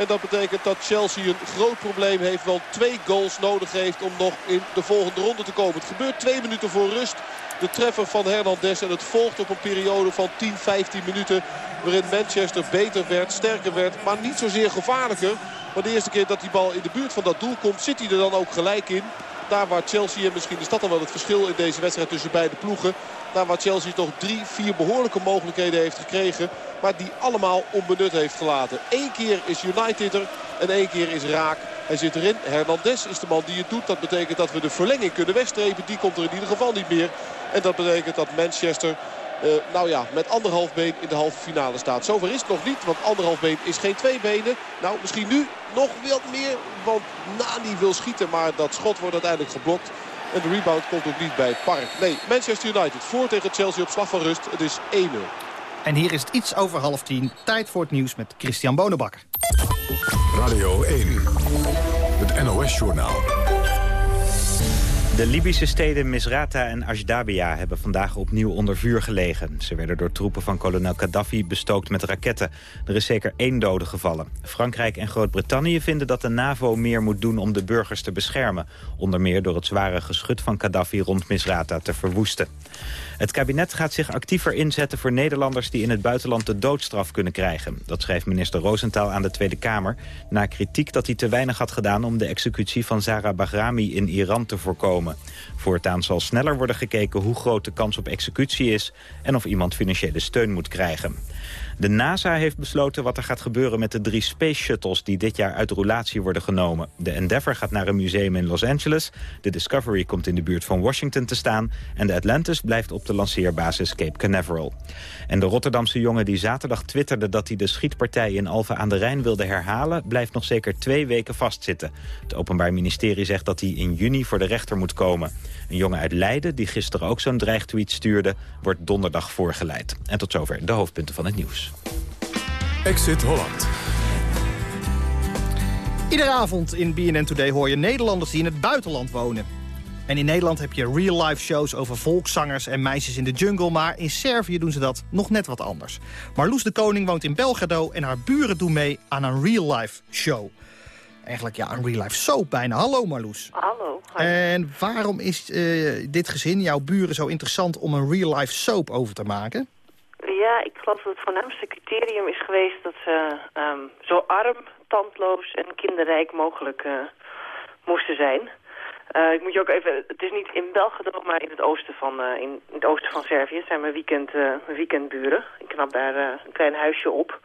En dat betekent dat Chelsea een groot probleem heeft. Wel twee goals nodig heeft om nog in de volgende ronde te komen. Het gebeurt twee minuten voor rust. De treffer van Hernandez. En het volgt op een periode van 10, 15 minuten. Waarin Manchester beter werd, sterker werd. Maar niet zozeer gevaarlijker. Maar de eerste keer dat die bal in de buurt van dat doel komt zit hij er dan ook gelijk in. Daar waar Chelsea, en misschien is dat dan wel het verschil in deze wedstrijd tussen beide ploegen. Daar waar Chelsea toch drie, vier behoorlijke mogelijkheden heeft gekregen. Maar die allemaal onbenut heeft gelaten. Eén keer is United er en één keer is Raak. Hij zit erin. Hernandez is de man die het doet. Dat betekent dat we de verlenging kunnen wegstrepen. Die komt er in ieder geval niet meer. En dat betekent dat Manchester... Uh, nou ja, met anderhalf been in de halve finale staat. Zover is het nog niet, want anderhalf been is geen twee benen. Nou, misschien nu nog wat meer, want Nani wil schieten. Maar dat schot wordt uiteindelijk geblokt. En de rebound komt ook niet bij het park. Nee, Manchester United voor tegen Chelsea op slag van rust. Het is 1-0. En hier is het iets over half tien. Tijd voor het nieuws met Christian Bonenbakker. Radio 1, het NOS-journaal. De Libische steden Misrata en Ashdabia hebben vandaag opnieuw onder vuur gelegen. Ze werden door troepen van kolonel Gaddafi bestookt met raketten. Er is zeker één dode gevallen. Frankrijk en Groot-Brittannië vinden dat de NAVO meer moet doen om de burgers te beschermen. Onder meer door het zware geschut van Gaddafi rond Misrata te verwoesten. Het kabinet gaat zich actiever inzetten voor Nederlanders die in het buitenland de doodstraf kunnen krijgen. Dat schreef minister Rosenthal aan de Tweede Kamer. Na kritiek dat hij te weinig had gedaan om de executie van Zara Bahrami in Iran te voorkomen. Voortaan zal sneller worden gekeken hoe groot de kans op executie is en of iemand financiële steun moet krijgen. De NASA heeft besloten wat er gaat gebeuren met de drie Space Shuttles... die dit jaar uit roulatie worden genomen. De Endeavour gaat naar een museum in Los Angeles. De Discovery komt in de buurt van Washington te staan. En de Atlantis blijft op de lanceerbasis Cape Canaveral. En de Rotterdamse jongen die zaterdag twitterde... dat hij de schietpartij in Alphen aan de Rijn wilde herhalen... blijft nog zeker twee weken vastzitten. Het Openbaar Ministerie zegt dat hij in juni voor de rechter moet komen. Een jongen uit Leiden, die gisteren ook zo'n dreigtweet stuurde... wordt donderdag voorgeleid. En tot zover de hoofdpunten van het nieuws. Exit Holland. Iedere avond in BNN Today hoor je Nederlanders die in het buitenland wonen. En in Nederland heb je real-life shows over volkszangers en meisjes in de jungle... maar in Servië doen ze dat nog net wat anders. Marloes de Koning woont in Belgrado en haar buren doen mee aan een real-life show. Eigenlijk ja, een real-life soap bijna. Hallo Marloes. Hallo. Hi. En waarom is uh, dit gezin, jouw buren, zo interessant om een real-life soap over te maken? Ja, ik geloof dat het voornaamste criterium is geweest dat ze ehm, zo arm, tandloos en kinderrijk mogelijk uh, moesten zijn. Uh, ik moet je ook even, het is niet in Belgrado, maar in het oosten van, uh, in, het oosten van Servië. Het zijn mijn, weekend, weekendburen. Ik knap daar een klein huisje op.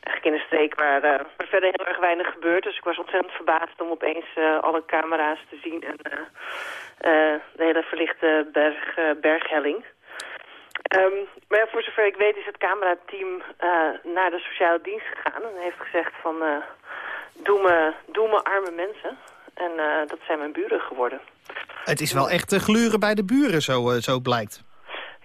Eigenlijk in een streek waar, waar, verder heel erg weinig gebeurt. Dus ik was ontzettend verbaasd om opeens alle camera's te zien en de hele verlichte berg, berghelling. Um, maar ja, voor zover ik weet is het camerateam uh, naar de sociale dienst gegaan en heeft gezegd van uh, doe, me, doe me arme mensen. En uh, dat zijn mijn buren geworden. Het is wel echt gluren bij de buren, zo, zo blijkt.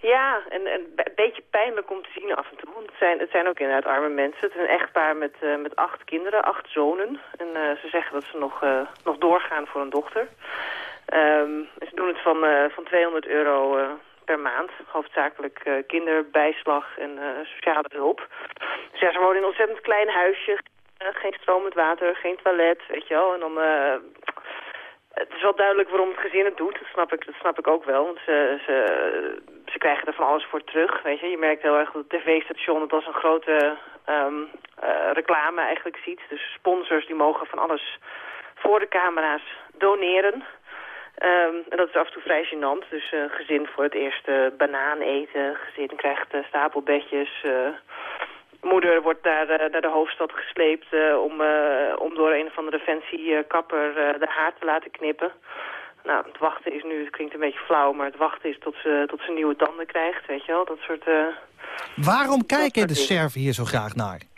Ja, en, en een beetje pijnlijk om te zien af en toe. Want het zijn, het zijn ook inderdaad arme mensen. Het is een echtpaar met, met acht kinderen, acht zonen. En ze zeggen dat ze nog, nog doorgaan voor een dochter. Um, ze doen het van, van 200 euro maand. Hoofdzakelijk uh, kinderbijslag en uh, sociale hulp. Ze wonen in een ontzettend klein huisje. Uh, geen stromend water, geen toilet, weet je wel. En dan... het is wel duidelijk waarom het gezin het doet. Dat snap ik, dat snap ik ook wel. Want ze, ze, ze krijgen er van alles voor terug. Weet je? je merkt heel erg dat het tv-station het als een grote um, reclame eigenlijk ziet. Dus sponsors die mogen van alles voor de camera's doneren. Um, en dat is af en toe vrij gênant. Dus uh, gezin voor het eerst uh, banaan eten. Gezin krijgt uh, stapelbedjes. moeder wordt naar, naar de hoofdstad gesleept om, om door een of andere fancy kapper de haar te laten knippen. Nou, het wachten is nu, het klinkt een beetje flauw, maar het wachten is tot ze, tot ze nieuwe tanden krijgt, weet je wel. Dat soort... Waarom kijken de Serven hier zo graag naar?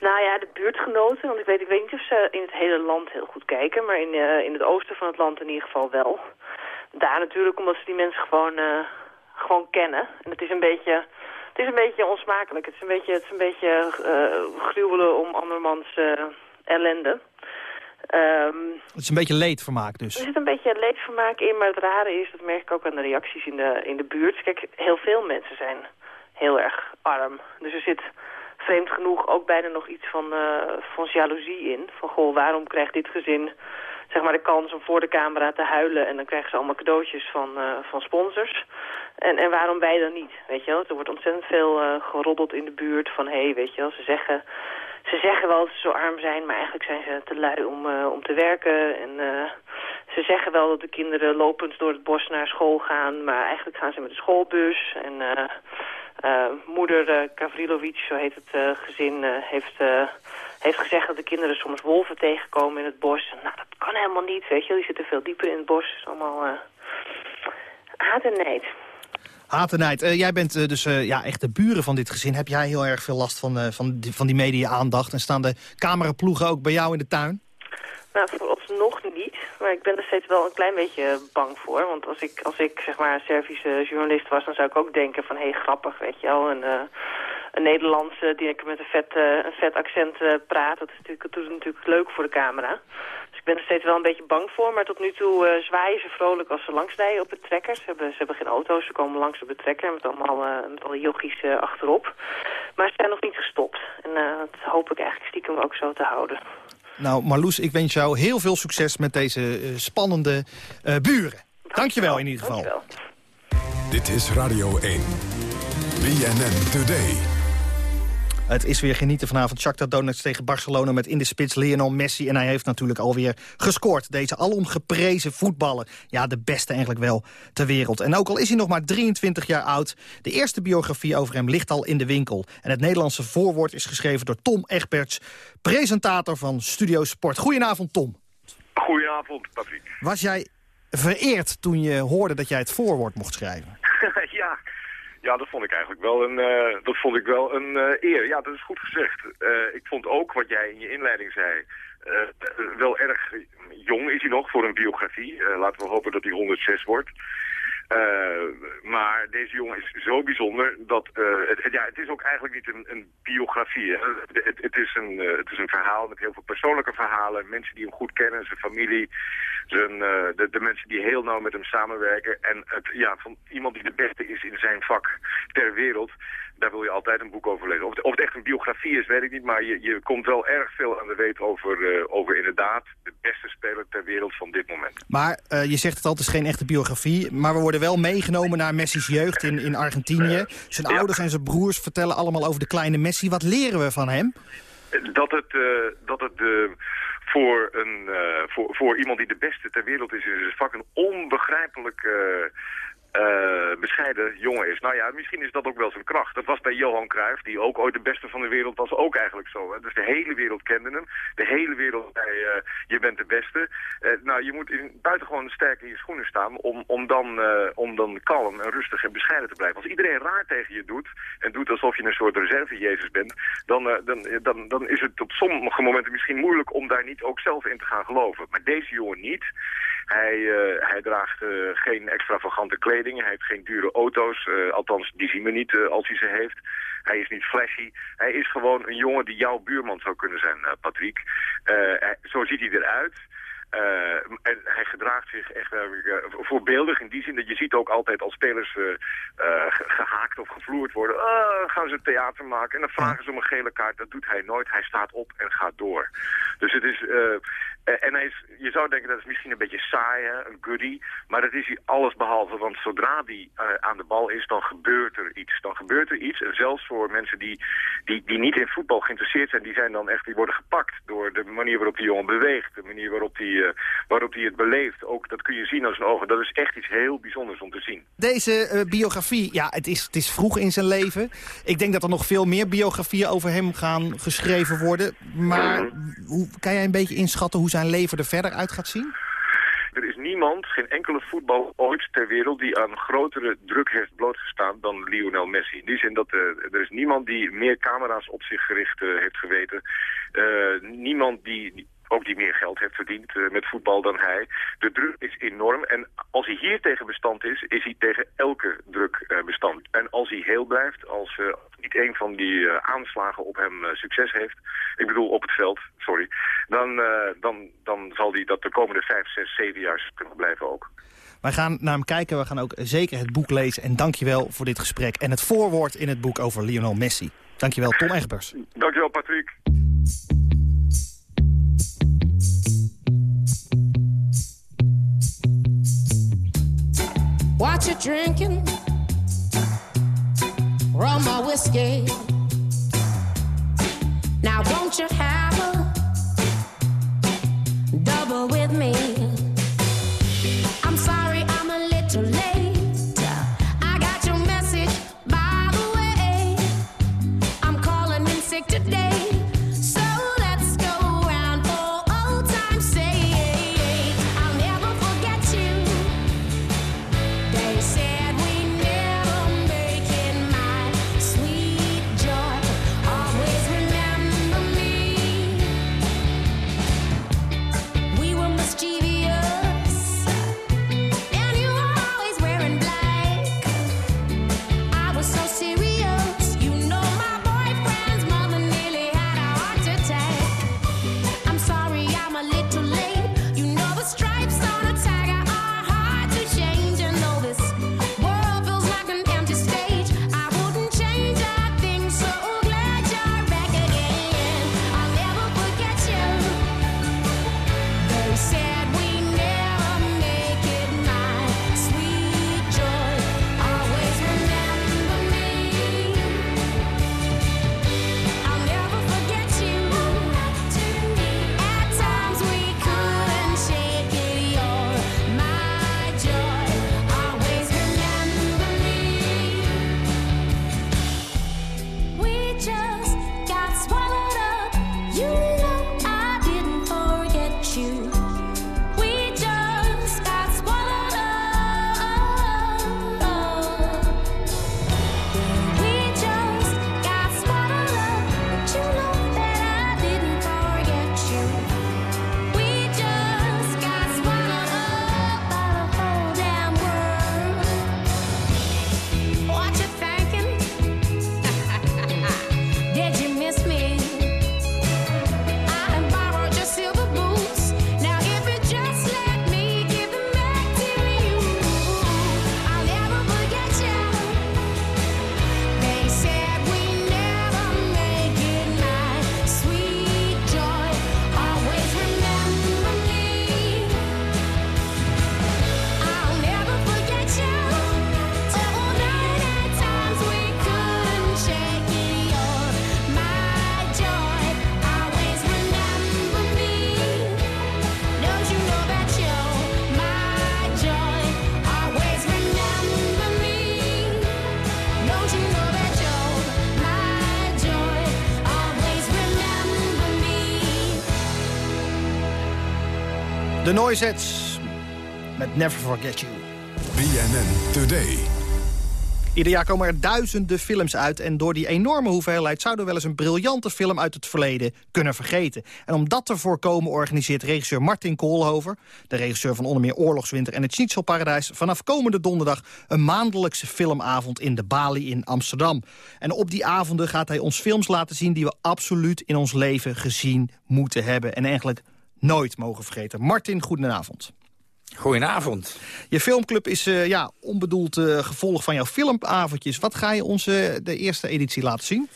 Nou ja, de buurtgenoten, want ik weet, ik weet niet of ze in het hele land heel goed kijken, maar in, uh, in het oosten van het land in ieder geval wel. Daar natuurlijk omdat ze die mensen gewoon, uh, gewoon kennen. En het is een beetje, het is een beetje onsmakelijk. Het is een beetje, het is een beetje uh, gruwelen om andermans ellende. Um, het is een beetje leedvermaak dus. Er zit een beetje leedvermaak in, maar het rare is, dat merk ik ook aan de reacties in de, in de buurt. Kijk, heel veel mensen zijn heel erg arm. Dus er zit vreemd genoeg ook bijna nog iets van, uh, van jaloezie in. Van, goh, waarom krijgt dit gezin zeg maar, de kans om voor de camera te huilen... en dan krijgen ze allemaal cadeautjes van, uh, van sponsors. En, en waarom wij dan niet, weet je wel? Er wordt ontzettend veel uh, geroddeld in de buurt van... hé, hey, weet je wel, ze zeggen, ze zeggen wel dat ze zo arm zijn... maar eigenlijk zijn ze te lui om, om te werken. En ze zeggen wel dat de kinderen lopend door het bos naar school gaan... maar eigenlijk gaan ze met de schoolbus en... Uh, moeder uh, Gavrilovic, zo heet het uh, gezin, heeft, heeft gezegd dat de kinderen soms wolven tegenkomen in het bos. Nou, dat kan helemaal niet, weet je. Die zitten veel dieper in het bos. Het is allemaal haat en nijd. Haat en nijd. jij bent dus ja, echt de buren van dit gezin. Heb jij heel erg veel last van, van, van die media-aandacht? En staan de cameraploegen ook bij jou in de tuin? Nou, vooralsnog niet. Maar ik ben er steeds wel een klein beetje bang voor. Want als ik, als ik zeg maar Servische journalist was, dan zou ik ook denken van... hé, hey, grappig, weet je wel. Een, uh, een Nederlandse die met een vet, uh, een vet accent uh, praat. Dat is, natuurlijk, dat is natuurlijk leuk voor de camera. Dus ik ben er steeds wel een beetje bang voor. Maar tot nu toe zwaaien ze vrolijk als ze langsrijden op de trekker. Ze hebben, geen auto's, ze komen langs op de trekker met allemaal met alle yogis achterop. Maar ze zijn nog niet gestopt. En dat hoop ik eigenlijk stiekem ook zo te houden. Nou, Marloes, ik wens jou heel veel succes met deze uh, spannende uh, buren. Dankjewel in ieder geval. Dit is Radio 1. BNN Today. Het is weer genieten vanavond. Shakhtar Donetsk tegen Barcelona met in de spits Lionel Messi. En hij heeft natuurlijk alweer gescoord. Deze alom geprezen voetballer. Ja, de beste eigenlijk wel ter wereld. En ook al is hij nog maar 23 jaar oud... de eerste biografie over hem ligt al in de winkel. En het Nederlandse voorwoord is geschreven door Tom Egberts... presentator van Studio Sport. Goedenavond, Tom. Goedenavond, Patrick. Was jij vereerd toen je hoorde dat jij het voorwoord mocht schrijven? Ja, dat vond ik eigenlijk wel een, uh, dat vond ik wel een uh, eer. Ja, dat is goed gezegd. Uh, ik vond ook wat jij in je inleiding zei, wel erg jong is hij nog voor een biografie. laten we hopen dat hij 106 wordt. Uh, maar deze jongen is zo bijzonder dat uh, het, ja, het is ook eigenlijk niet een, een biografie. Hè. Het, het, is een, uh, het is een verhaal met heel veel persoonlijke verhalen. Mensen die hem goed kennen, zijn familie, zijn, de, de, mensen die heel nauw met hem samenwerken. En het, ja, van iemand die de beste is in zijn vak ter wereld daar wil je altijd een boek over lezen. Of het, of het, echt een biografie is, weet ik niet. Maar je, je komt wel erg veel aan de weet over, uh, over inderdaad de beste speler ter wereld van dit moment. Maar uh, je zegt het al, het is geen echte biografie. Maar we worden wel meegenomen naar Messi's jeugd in, in Argentinië. Zijn ouders en zijn broers vertellen allemaal over de kleine Messi. Wat leren we van hem? Dat het, uh, dat het voor, een, voor, voor iemand die de beste ter wereld is in zijn vak een onbegrijpelijk uh, bescheiden jongen is. Nou ja, misschien is dat ook wel zijn kracht. Dat was bij Johan Cruijff, die ook ooit de beste van de wereld was, ook eigenlijk zo. Hè? Dus de hele wereld kende hem. De hele wereld zei, uh, je bent de beste. Uh, nou, je moet in, buitengewoon sterk in je schoenen staan om, om, dan, om dan kalm en rustig en bescheiden te blijven. Als iedereen raar tegen je doet en doet alsof je een soort reserve-Jezus bent, dan, dan, dan, dan is het op sommige momenten misschien moeilijk om daar niet ook zelf in te gaan geloven. Maar deze jongen niet. Hij, hij draagt geen extravagante kleding kleding. Hij heeft geen dure auto's. Uh, althans, die zien we niet uh, als hij ze heeft. Hij is niet flashy. Hij is gewoon een jongen die jouw buurman zou kunnen zijn, uh, Patrick. Zo ziet hij eruit. En hij gedraagt zich echt voorbeeldig in die zin dat je ziet ook altijd als spelers gehaakt of gevloerd worden. Gaan ze theater maken en dan vragen ze om een gele kaart. Dat doet hij nooit. Hij staat op en gaat door. Dus het is... en hij is, je zou denken dat is misschien een beetje saai, hè, een goodie. Maar dat is hij alles behalve. Want zodra hij aan de bal is, dan gebeurt er iets. Dan gebeurt er iets. En zelfs voor mensen die, die, die niet in voetbal geïnteresseerd zijn, die zijn dan echt, die worden gepakt door de manier waarop die jongen beweegt. De manier waarop die uh, waarop hij het beleeft. Ook dat kun je zien aan zijn ogen. Dat is echt iets heel bijzonders om te zien. Deze uh, biografie, ja, het is, het is vroeg in zijn leven. Ik denk dat er nog veel meer biografieën over hem gaan geschreven worden. Maar hoe, kan jij een beetje inschatten hoe zijn leven er verder uit gaat zien? Er is niemand, geen enkele voetbal ooit ter wereld... die aan grotere druk heeft blootgestaan dan Lionel Messi. In die zin dat uh, er is niemand die meer camera's op zich gericht uh, heeft geweten. Uh, niemand die ook die meer geld heeft verdiend uh, met voetbal dan hij. De druk is enorm en als hij hier tegen bestand is, is hij tegen elke druk uh, bestand. En als hij heel blijft, als uh, niet een van die aanslagen op hem succes heeft, ik bedoel op het veld, sorry, dan, dan, dan zal hij dat de komende vijf, zes, zeven jaar kunnen blijven ook. Wij gaan naar hem kijken, we gaan ook zeker het boek lezen. En dankjewel voor dit gesprek en het voorwoord in het boek over Lionel Messi. Dankjewel, Tom Egbers. Dankjewel, Patrick. What you drinking? Rum or whiskey? Now won't you have a double with me? De Noisettes met Never Forget You. BNN Today. Ieder jaar komen er duizenden films uit... en door die enorme hoeveelheid zouden we wel eens een briljante film uit het verleden kunnen vergeten. En om dat te voorkomen organiseert regisseur Martin Koolhover... de regisseur van onder meer Oorlogswinter en het Schnitzelparadijs... vanaf komende donderdag een maandelijkse filmavond in de Bali in Amsterdam. En op die avonden gaat hij ons films laten zien... die we absoluut in ons leven gezien moeten hebben... en eigenlijk nooit mogen vergeten. Martin, goedenavond. Goedenavond. Je filmclub is uh, ja, onbedoeld uh, gevolg van jouw filmavondjes. Wat ga je ons uh, de eerste editie laten zien?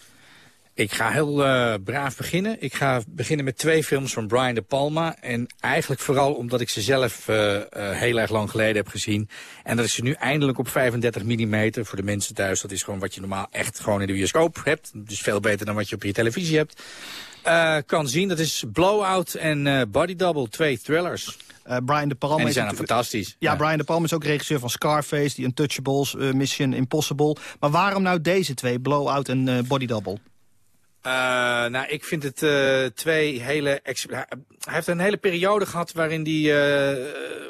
Ik ga heel uh, braaf beginnen. Ik ga beginnen met twee films van Brian De Palma. En eigenlijk vooral omdat ik ze zelf uh, uh, heel erg lang geleden heb gezien. En dat ik ze nu eindelijk op 35 mm, voor de mensen thuis... dat is gewoon wat je normaal echt gewoon in de bioscoop hebt. Dus veel beter dan wat je op je televisie hebt. kan zien, dat is Blowout en Body Double, twee thrillers. Uh, Brian De Palma en die zijn is fantastisch. Ja, ja, Brian De Palma is ook regisseur van Scarface, die Untouchables, uh, Mission Impossible. Maar waarom nou deze twee, Blowout en uh, Body Double? Uh, nou, ik vind het uh, twee hele... Hij heeft een hele periode gehad waarin hij, uh,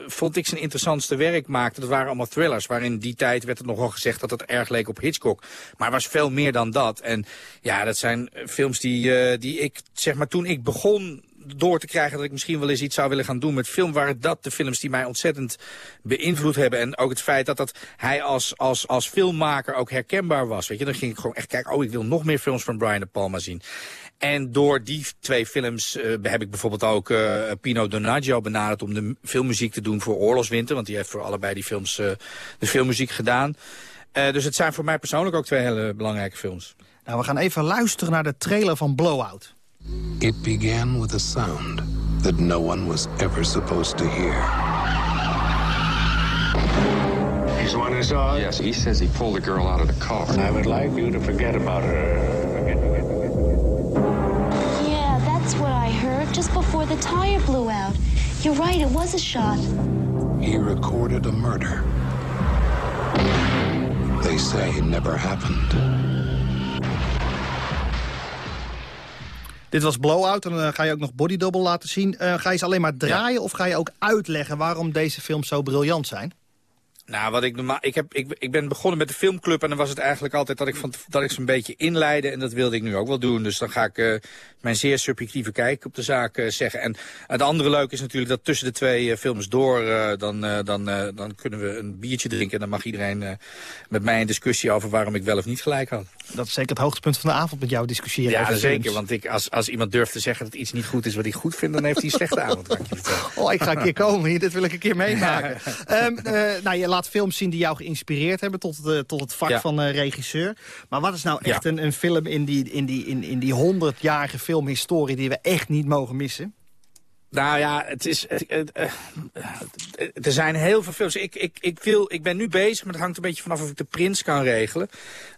vond ik, zijn interessantste werk maakte. Dat waren allemaal thrillers, waarin die tijd werd het nogal gezegd dat het erg leek op Hitchcock. Maar was veel meer dan dat. En ja, dat zijn films die, die ik, zeg maar, toen ik begon door te krijgen dat ik misschien wel eens iets zou willen gaan doen met film... waren dat de films die mij ontzettend beïnvloed hebben. En ook het feit dat, dat hij als, als, als filmmaker ook herkenbaar was. Weet je? Dan ging ik gewoon echt kijken, oh, ik wil nog meer films van Brian De Palma zien. En door die twee films uh, heb ik bijvoorbeeld ook uh, Pino Donaggio benaderd... om de filmmuziek te doen voor Oorlogswinter. Want die heeft voor allebei die films uh, de filmmuziek gedaan. dus het zijn voor mij persoonlijk ook twee hele belangrijke films. Nou, we gaan even luisteren naar de trailer van Blowout. It began with a sound that no one was ever supposed to hear. He's the one who saw it? Yes, he says he pulled the girl out of the car. I would like you to forget about her. Forget, forget, forget. Yeah, that's what I heard just before the tire blew out. You're right, it was a shot. He recorded a murder. They say it never happened. Dit was Blowout en dan ga je ook nog Body Double laten zien. Uh, ga je ze alleen maar draaien ja. of ga je ook uitleggen waarom deze films zo briljant zijn? Nou, wat ik normaal, ik, heb, ik, ik ben begonnen met de filmclub en dan was het eigenlijk altijd dat ik, van, dat ik ze een beetje inleidde. En dat wilde ik nu ook wel doen. Dus dan ga ik uh, mijn zeer subjectieve kijk op de zaak uh, zeggen. En het andere leuk is natuurlijk dat tussen de twee uh, films door, dan, dan, dan kunnen we een biertje drinken. En dan mag iedereen met mij een discussie over waarom ik wel of niet gelijk had. Dat is zeker het hoogtepunt van de avond met jou discussiëren. Ja, zeker. Films. Want ik, als, als iemand durft te zeggen dat iets niet goed is wat hij goed vindt, dan heeft hij een slechte avond. Kan ik je vertellen. Oh, ik ga een keer komen hier. Dit wil ik een keer meemaken. um, nou, je laat films zien die jou geïnspireerd hebben tot, de, tot het vak ja. van uh, regisseur. Maar wat is nou echt ja. een, een film in die, in die, in, in die 100-jarige filmhistorie die we echt niet mogen missen? Nou ja, het is, er zijn heel veel films. Ik, ik, ik, wil, ik ben nu bezig, maar het hangt een beetje vanaf of ik de prins kan regelen.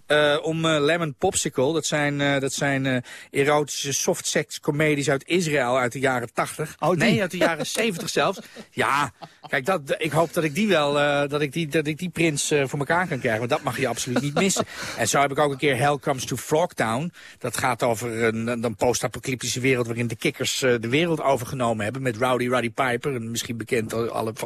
Uh, om uh, Lemon Popsicle, dat zijn, uh, dat zijn erotische softsex comedies uit Israël uit de jaren 80. Oh, nee, uit de jaren 70 zelfs. Ja, kijk, dat, ik hoop dat ik die wel, dat ik die, dat ik die prins voor elkaar kan krijgen. Want dat mag je absoluut niet missen. en zo heb ik ook een keer Hell Comes to Frogtown. Dat gaat over een, een post-apocalyptische wereld waarin de kikkers de wereld overgenomen hebben. Met Rowdy Roddy Piper, en misschien bekend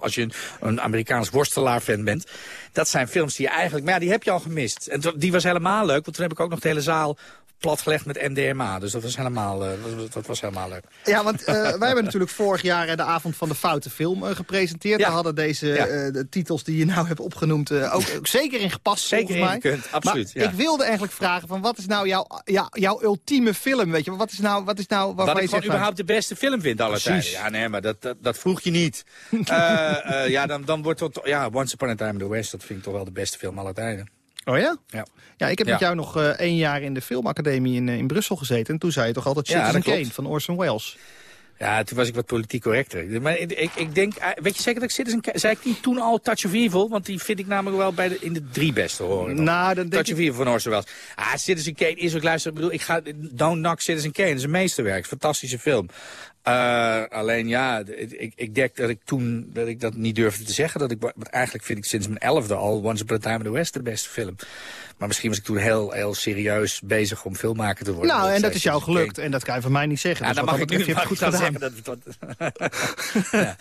als je een, een Amerikaans worstelaar-fan bent. Dat zijn films die je eigenlijk, maar ja, die heb je al gemist. En die was helemaal leuk, want toen heb ik ook nog de hele zaal platgelegd met MDMA. Dus dat was helemaal, uh, dat, dat, was helemaal leuk. Ja, want uh, wij hebben natuurlijk vorig jaar de avond van de foute film uh, gepresenteerd. Ja. We hadden deze ja. de titels die je nou hebt opgenoemd ook, ook, zeker in gepast, Zeker in gekund, absoluut. Maar ja. ik wilde eigenlijk vragen, van wat is nou jouw, jou, jouw ultieme film? Weet je? Wat is nou, wat is nou je gewoon überhaupt de beste film vind alle tijden. Ja, nee, maar dat, dat, dat vroeg je niet. ja, dan, dan wordt het, ja, Once Upon a Time in the West, dat vind ik toch wel de beste film aller tijden. Oh ja? Ja. Ja, ik heb Ja. met jou nog uh, één jaar in de filmacademie in, uh, in Brussel gezeten. En toen zei je toch altijd Citizen. Kane van Orson Welles. Ja, toen was ik wat politiek correcter. Maar ik, ik, denk, eh, weet je zeker dat ik Citizen Kane... Zei ik niet toen al Touch of Evil? Want die vind ik namelijk wel bij de, in de drie beste horen. Nou, dan denk Touch of Evil van Orson Welles. Ah, Citizen Kane is ook, luister, ik bedoel, ik ga, Don't Knock Citizen Kane. Dat is een meesterwerk, fantastische film. Uh, alleen ja, ik, ik denk dat ik toen dat ik dat niet durfde te zeggen. Dat ik, want eigenlijk vind ik sinds mijn elfde al Once Upon a Time in the West de beste film. Maar misschien was ik toen heel, heel serieus bezig om filmmaker te worden. Nou, en dat is jou gelukt. En dat kan je van mij niet zeggen. Ja, dus dan mag ik nu goed gedaan. zeggen. Dat, dat, ja.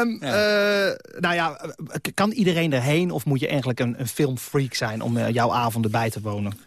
Um, ja. Uh, nou ja, kan iedereen erheen of moet je eigenlijk een, een filmfreak zijn om uh, jouw avonden bij te wonen?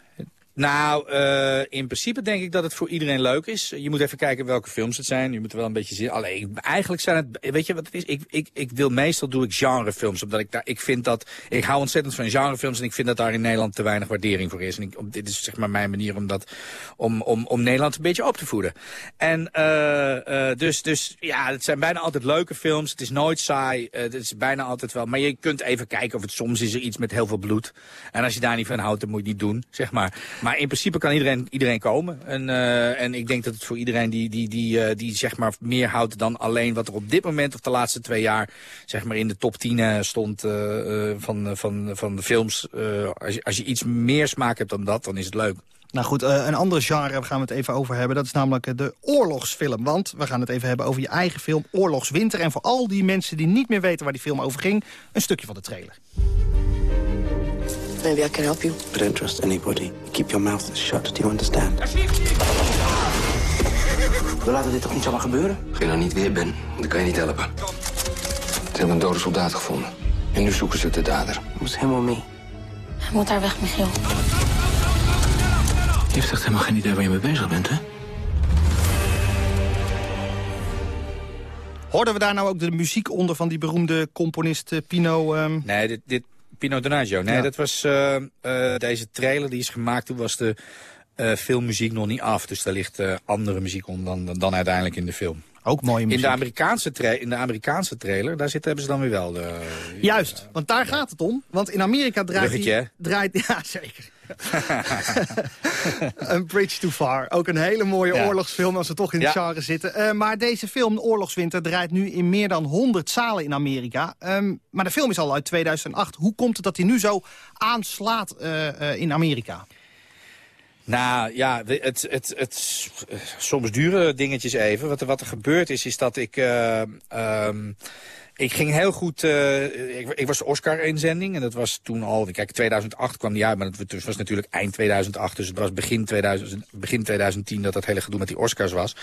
Nou, uh, in principe denk ik dat het voor iedereen leuk is. Je moet even kijken welke films het zijn. Je moet er wel een beetje zien. Alleen, eigenlijk zijn het... Weet je wat het is? Ik, ik, ik wil meestal doe ik genrefilms. Omdat ik daar... Ik vind dat... Ik hou ontzettend van genrefilms. En ik vind dat daar in Nederland te weinig waardering voor is. En dit is zeg maar mijn manier om, dat, om, om, om Nederland een beetje op te voeden. En uh, dus, dus ja, het zijn bijna altijd leuke films. Het is nooit saai. Het is bijna altijd wel... Maar je kunt even kijken of het soms is er iets met heel veel bloed. En als je daar niet van houdt, dan moet je het niet doen, zeg maar. Maar in principe kan iedereen, iedereen komen. En, uh, en ik denk dat het voor iedereen die, die, die, uh, die zeg maar meer houdt dan alleen wat er op dit moment of de laatste twee jaar zeg maar in de top 10 stond uh, van, van, van de films. als, je, als je iets meer smaak hebt dan dat, dan is het leuk. Nou goed, een andere genre gaan we het even over hebben. Dat is namelijk de oorlogsfilm. Want we gaan het even hebben over je eigen film Oorlogswinter. En voor al die mensen die niet meer weten waar die film over ging... een stukje van de trailer. Maybe I can help you. I don't trust anybody. Keep your mouth shut. Do you understand? We laten dit toch niet zomaar gebeuren? Als je nou niet weer bent, dan kan je niet helpen. Ze hebben een dode soldaat gevonden. En nu zoeken ze de dader. Is helemaal mee? Hij moet daar weg, Michiel. Je heeft echt helemaal geen idee waar je mee bezig bent, hè? Hoorden we daar nou ook de muziek onder van die beroemde componist uh, Pino? Um... Nee, dit, dit Pino Donaggio. Nee, ja. dat was uh, uh, deze trailer die is gemaakt. Toen was de uh, filmmuziek nog niet af. Dus daar ligt andere muziek onder dan, dan, uiteindelijk in de film. Ook mooie muziek. In de Amerikaanse, in de Amerikaanse trailer, daar zitten, hebben ze dan weer wel de... Juist, want daar gaat het om. Want in Amerika draait Luggetje, draait, Ja, zeker. een Bridge Too Far. Ook een hele mooie ja. oorlogsfilm als we toch in ja. genre zitten. Uh, maar deze film, Oorlogswinter, draait nu in meer dan 100 zalen in Amerika. Um, maar de film is al uit 2008. Hoe komt het dat hij nu zo aanslaat uh, uh, in Amerika? Nou ja, het, het, het, soms duren dingetjes even. Wat er, wat er gebeurd is, is dat ik... Um, ik ging heel goed... Uh, ik, ik, was de Oscar-inzending en dat was toen al... Kijk, 2008 kwam die uit, maar het was natuurlijk eind 2008. Dus het was begin, 2000, begin 2010 dat dat hele gedoe met die Oscars was.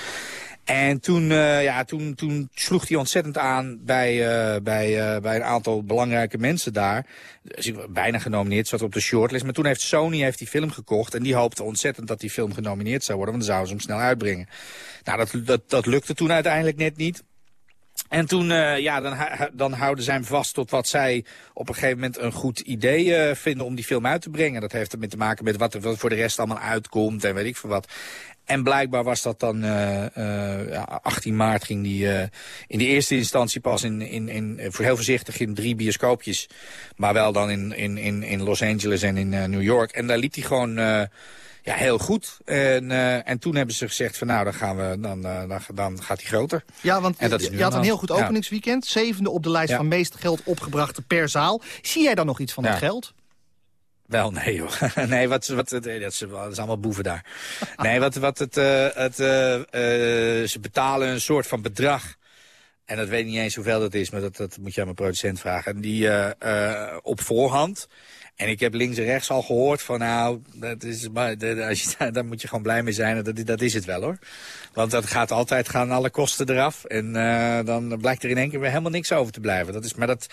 En toen, uh, ja, toen, toen sloeg hij ontzettend aan bij, uh, bij, bij een aantal belangrijke mensen daar. Dus bijna genomineerd, zat op de shortlist. Maar toen heeft Sony heeft die film gekocht en die hoopte ontzettend dat die film genomineerd zou worden. Want dan zouden ze hem snel uitbrengen. Nou, dat, dat, dat lukte toen uiteindelijk net niet. En toen, uh, ja, dan, dan houden zij hem vast tot wat zij op een gegeven moment een goed idee uh, vinden om die film uit te brengen. Dat heeft ermee te maken met wat er voor de rest allemaal uitkomt en weet ik veel wat. En blijkbaar was dat dan, uh, uh, ja, 18 maart ging die in de eerste instantie pas in, in, in, voor heel voorzichtig in drie bioscoopjes. Maar wel dan in, in, in, in Los Angeles en in New York. En daar liep hij gewoon ja, heel goed. En, uh, en toen hebben ze gezegd van nou, dan, gaan we, dan, uh, dan, dan gaat hij groter. Ja, want en dat is je had een heel goed openingsweekend. Ja. Zevende op de lijst ja. van meest geld opgebracht per zaal. Zie jij dan nog iets van ja. het geld? Wel, nee joh. nee, wat, wat, dat, is, dat is allemaal boeven daar. nee, wat, wat het, uh, het, ze betalen een soort van bedrag. En dat weet ik niet eens hoeveel dat is, maar dat, dat moet je aan mijn producent vragen. En die op voorhand... En ik heb links en rechts al gehoord van nou, dat is, maar, als je, daar moet je gewoon blij mee zijn. Dat, dat is het wel hoor. Want dat gaat altijd, gaan alle kosten eraf. En uh, dan blijkt er in één keer weer helemaal niks over te blijven. Dat is, maar dat,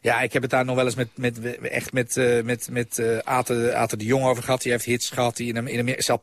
ja, ik heb het daar nog wel eens met, met, echt met, uh, met, met uh, Aten, Aten de Jong over gehad. Die heeft hits gehad. Die in, in zelf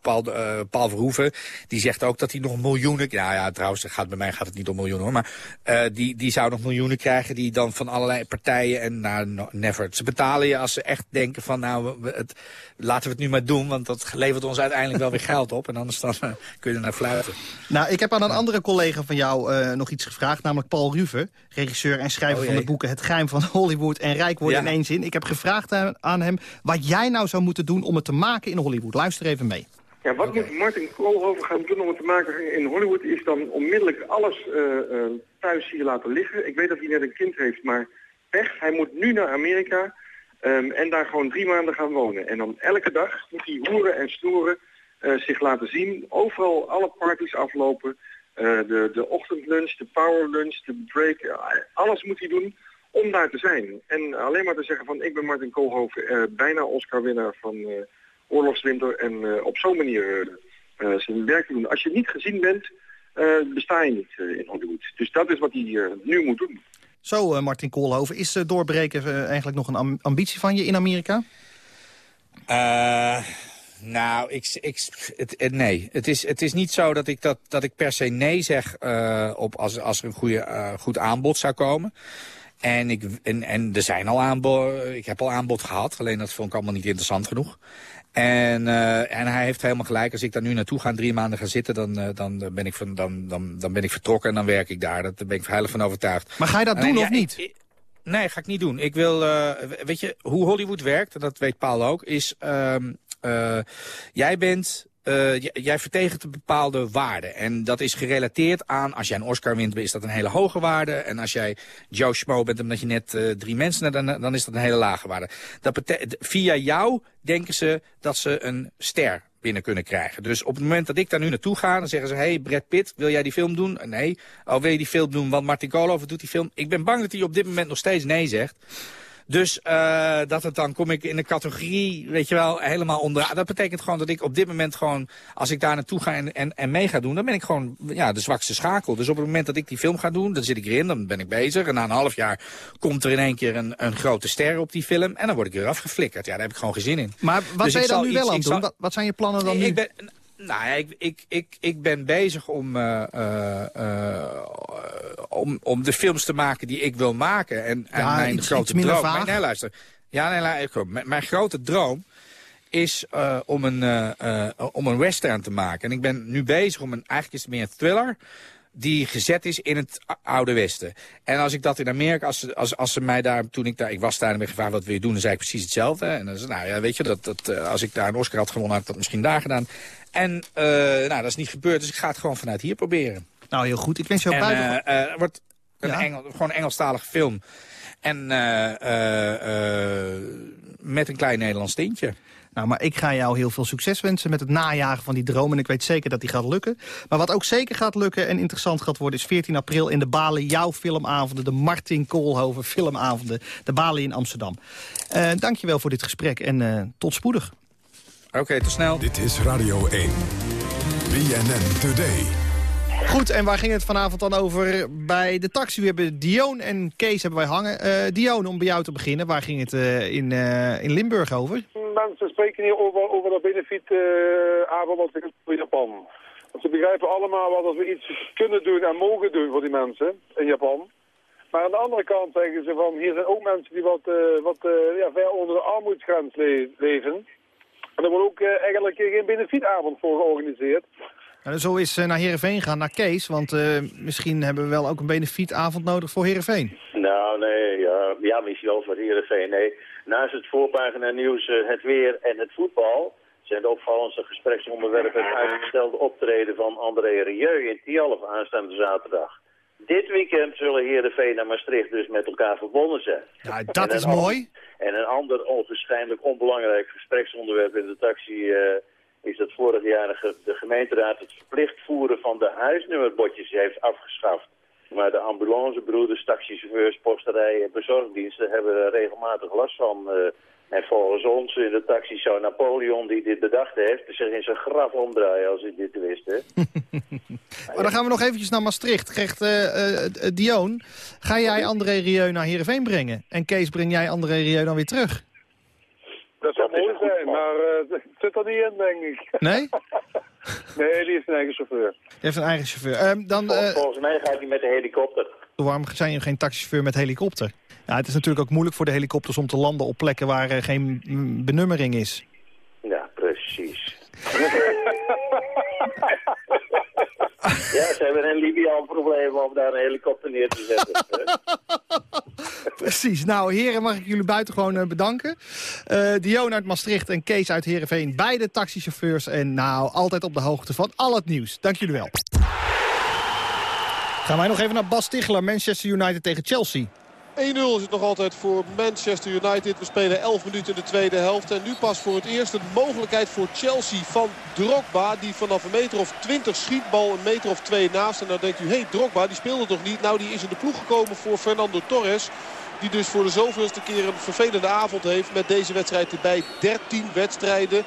Paul, Verhoeven, die zegt ook dat hij nog miljoenen... Nou ja, trouwens, gaat, bij mij gaat het niet om miljoenen hoor. Maar die, die zou nog miljoenen krijgen die dan van allerlei partijen... En nou, no, never. Ze betalen je als ze echt denken van nou, het, laten we het nu maar doen. Want dat levert ons uiteindelijk wel weer geld op. En anders dan kun je er naar fluiten. Nou, ik heb aan een andere collega van jou uh, nog iets gevraagd. Namelijk Paul Ruve, regisseur en schrijver oh van de boeken... Het Geheim van Hollywood en Rijk worden ja. in één zin. Ik heb gevraagd aan hem wat jij nou zou moeten doen om het te maken in Hollywood. Luister even mee. Ja, wat okay. moet Martin Koolhoven gaan doen om het te maken in Hollywood... is dan onmiddellijk alles uh, uh, thuis hier laten liggen. Ik weet dat hij net een kind heeft, maar weg. Hij moet nu naar Amerika um, en daar gewoon drie maanden gaan wonen. En dan elke dag moet hij hoeren en stoeren uh, zich laten zien. Overal alle parties aflopen. eh, de, de ochtendlunch, de powerlunch, de break. eh, alles moet hij doen om daar te zijn. En alleen maar te zeggen van ik ben Martin Koolhoven, eh, bijna Oscar-winnaar van eh, Oorlogswinter. En eh, op zo'n manier eh, eh, zijn werk te doen. Als je niet gezien bent, eh, besta je niet eh, in Hollywood. Dus dat is wat hij eh, nu moet doen. Zo, eh, Martin Koolhoven, is eh, doorbreken eh, eigenlijk nog een am- ambitie van je in Amerika? Nou, ik, ik, het, nee. Het is, het is niet zo dat ik, dat, dat ik per se nee zeg op als, als er een goede, goed aanbod zou komen. En, ik, en er zijn al aanbod, ik heb al aanbod gehad, alleen dat vond ik allemaal niet interessant genoeg. En, eh, en hij heeft helemaal gelijk. Als ik daar nu naartoe ga drie maanden ga zitten, dan, eh, dan, ben ik van, dan, dan, dan ben ik vertrokken en dan werk ik daar. Dat, daar ben ik heilig van overtuigd. Maar ga je dat En, doen ja, of ik- niet? Nee, ga ik niet doen. Ik wil, eh, weet je, hoe Hollywood werkt, en dat weet Paul ook, is, ehm, eh, jij bent, eh, jij vertegenwoordigt een bepaalde waarde. En dat is gerelateerd aan, als jij een Oscar wint, is dat een hele hoge waarde. En als jij Joe Schmo bent, omdat je net eh, drie mensen, dan, dan is dat een hele lage waarde. Dat via jou denken ze dat ze een ster binnen kunnen krijgen. Dus op het moment dat ik daar nu naartoe ga, dan zeggen ze... hey, Brad Pitt, wil jij die film doen? Nee. Oh, wil je die film doen? Want Martin Koolhoven doet die film. Ik ben bang dat hij op dit moment nog steeds nee zegt. Dus eh, dat het dan kom ik in de categorie, weet je wel, helemaal onder. Dat betekent gewoon dat ik op dit moment gewoon, als ik daar naartoe ga en, en, en mee ga doen, dan ben ik gewoon ja, de zwakste schakel. Dus op het moment dat ik die film ga doen, dan zit ik erin, dan ben ik bezig. En na een half jaar komt er in één keer een, een grote ster op die film. En dan word ik weer afgeflikkerd. Ja, daar heb ik gewoon geen zin in. Maar wat Dus ben je dan nu iets- wel aan het doen? zal- Wat, zijn je plannen dan nu? ik ben, nou ja, ik, ik, ik, ik ben bezig om, eh, eh, om, om de films te maken die ik wil maken. En, en Ja, mijn iets- grote iets droom... Mijn, nee, luister. Ja, nee, luister. Mijn, mijn grote droom is eh, om, een, eh, eh, om een western te maken. En ik ben nu bezig om een... Eigenlijk is het meer een thriller die gezet is in het Oude Westen. En als ik dat in Amerika, als, ze- als, als ze mij daar, toen ik daar, ik was daar en ben gevraagd, wat wil je doen? Dan zei ik precies hetzelfde. En dan zei nou ja, weet je, dat, dat, als ik daar een Oscar had gewonnen, had ik dat misschien daar gedaan. En nou, dat is niet gebeurd, dus ik ga het gewoon vanuit hier proberen. Nou, heel goed. Ik wens jou En, buiten... eh, eh, het wordt een Ja? Engel, gewoon een Engelstalige film. En eh, eh, eh, met een klein Nederlands tintje. Nou, maar ik ga jou heel veel succes wensen met het najagen van die droom. En ik weet zeker dat die gaat lukken. Maar wat ook zeker gaat lukken en interessant gaat worden... is 14 april in de Bali jouw filmavonden. De Martin Koolhoven filmavonden. De Bali in Amsterdam. Eh dankjewel voor dit gesprek en eh, tot spoedig. Oké, tot snel. Dit is Radio 1. BNN Today. Goed, en waar ging het vanavond dan over bij de taxi? We hebben Dion en Kees hebben wij hangen. Eh Dion, om bij jou te beginnen. Waar ging het eh, in, eh, in Limburg over? Mensen spreken hier over, over de benefietavond wat in Japan. Want ze begrijpen allemaal wat als we iets kunnen doen en mogen doen voor die mensen in Japan. Maar aan de andere kant zeggen ze van hier zijn ook mensen die wat, wat ja, ver onder de armoedsgrens le- leven. En er wordt ook eigenlijk geen benefietavond voor georganiseerd. Nou, zo is eh, naar Heerenveen gaan, naar Kees. Want eh, misschien hebben we wel ook een benefietavond nodig voor Heerenveen. Nou, nee, ja, ja misschien wel voor Heerenveen. Nee, naast het voorpagina nieuws, eh, het weer en het voetbal... zijn de opvallendste gespreksonderwerpen het uitgestelde optreden van André Rieu in Tialf aanstaande zaterdag. Dit weekend zullen Heerenveen en Maastricht dus met elkaar verbonden zijn. Ja, dat is mooi. En een ander onwaarschijnlijk onbelangrijk gespreksonderwerp in de taxi... is dat vorig jaar de, ge- de gemeenteraad het verplicht voeren van de huisnummerbordjes heeft afgeschaft. Maar de ambulancebroeders, taxichauffeurs, posterijen en bezorgdiensten hebben er regelmatig last van. eh. en volgens ons in de taxi zou Napoleon die dit bedacht heeft zich in zijn graf omdraaien als hij dit wist. Hè? Maar dan gaan we nog eventjes naar Maastricht. Krijgt eh eh, eh, Dion, ga jij André Rieu naar Heerenveen brengen? En Kees, breng jij André Rieu dan weer terug? Dat zou mooi zijn, maar eh, het zit er niet in, denk ik. Nee? nee, die is een eigen chauffeur. Je heeft een eigen chauffeur. Ehm, dan, eh, Volgens mij gaat hij met de helikopter. waarom zijn je geen taxichauffeur met helikopter? Ja, het is natuurlijk ook moeilijk voor de helikopters om te landen op plekken waar er geen mm, benummering is. Ja, precies. ja, ze hebben in Libië al problemen om daar een helikopter neer te zetten. Precies. Nou, heren, mag ik jullie buitengewoon eh, bedanken. Eh Dion uit Maastricht en Kees uit Heerenveen. Beide taxichauffeurs. En nou, altijd op de hoogte van al het nieuws. Dank jullie wel. Gaan wij nog even naar Bas Tichler, Manchester United tegen Chelsea. Is het nog altijd voor Manchester United. We spelen 11 minuten in de tweede helft. En nu pas voor het eerst een mogelijkheid voor Chelsea van Drogba. Die vanaf een meter of 20 schiet. Bal een meter of twee naast. En dan denkt u, hé hey, Drogba die speelde toch niet? Nou die is in de ploeg gekomen voor Fernando Torres. Die dus voor de zoveelste keer een vervelende avond heeft met deze wedstrijd erbij. 13 wedstrijden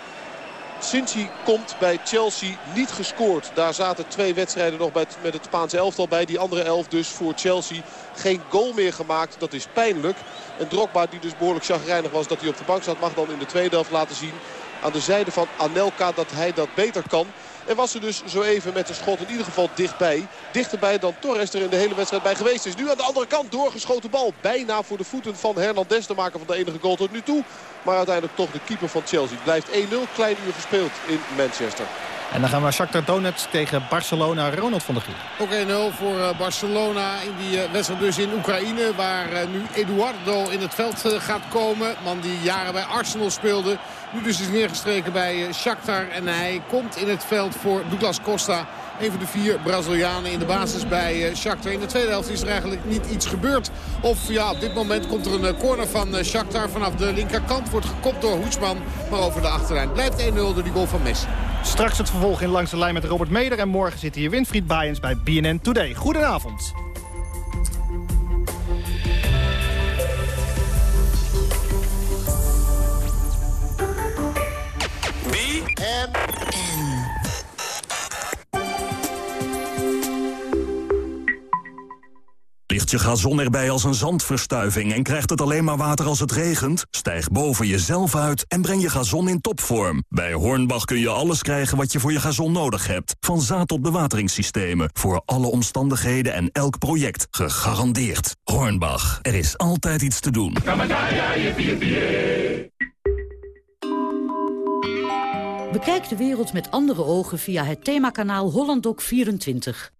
sinds hij komt bij Chelsea niet gescoord. Daar zaten twee wedstrijden nog met het Spaanse elftal bij. Die andere elf dus voor Chelsea. Geen goal meer gemaakt. Dat is pijnlijk. En Drogba die dus behoorlijk chagrijnig was dat hij op de bank zat. Mag dan in de tweede helft laten zien aan de zijde van Anelka dat hij dat beter kan. En was er dus zo even met de schot in ieder geval dichtbij. Dichterbij dan Torres er in de hele wedstrijd bij geweest is. Nu aan de andere kant doorgeschoten bal. Bijna voor de voeten van Hernandez. De maker van de enige goal tot nu toe. Maar uiteindelijk toch de keeper van Chelsea. Blijft 1-0. Klein uur gespeeld in Manchester. En dan gaan we naar Shakhtar Donetsk tegen Barcelona. Ronald van der Giel. Ook 1-0 voor eh, Barcelona in die eh, wedstrijd dus in Oekraïne. Waar eh, nu Eduardo in het veld gaat komen. Man die jaren bij Arsenal speelde. Nu dus is neergestreken bij Shakhtar. En hij komt in het veld voor Douglas Costa. Een van de vier Brazilianen in de basis bij Shakhtar. In de tweede helft is er eigenlijk niet iets gebeurd. Of ja, op dit moment komt er een corner van Shakhtar vanaf de linkerkant. Wordt gekopt door Hoesman, maar over de achterlijn. Blijft 1-0 door die goal van Messi. Straks het vervolg in Langs de Lijn met Robert Meder. En morgen zit hier Winfried Baaiens bij BNN Today. Goedenavond. Ligt je gazon erbij als een zandverstuiving en krijgt het alleen maar water als het regent? Stijg boven jezelf uit en breng je gazon in topvorm. Bij Hornbach kun je alles krijgen wat je voor je gazon nodig hebt. Van zaad tot bewateringssystemen. Voor alle omstandigheden en elk project. Gegarandeerd. Hornbach. Er is altijd iets te doen. Bekijk de wereld met andere ogen via het themakanaal HollandDoc24.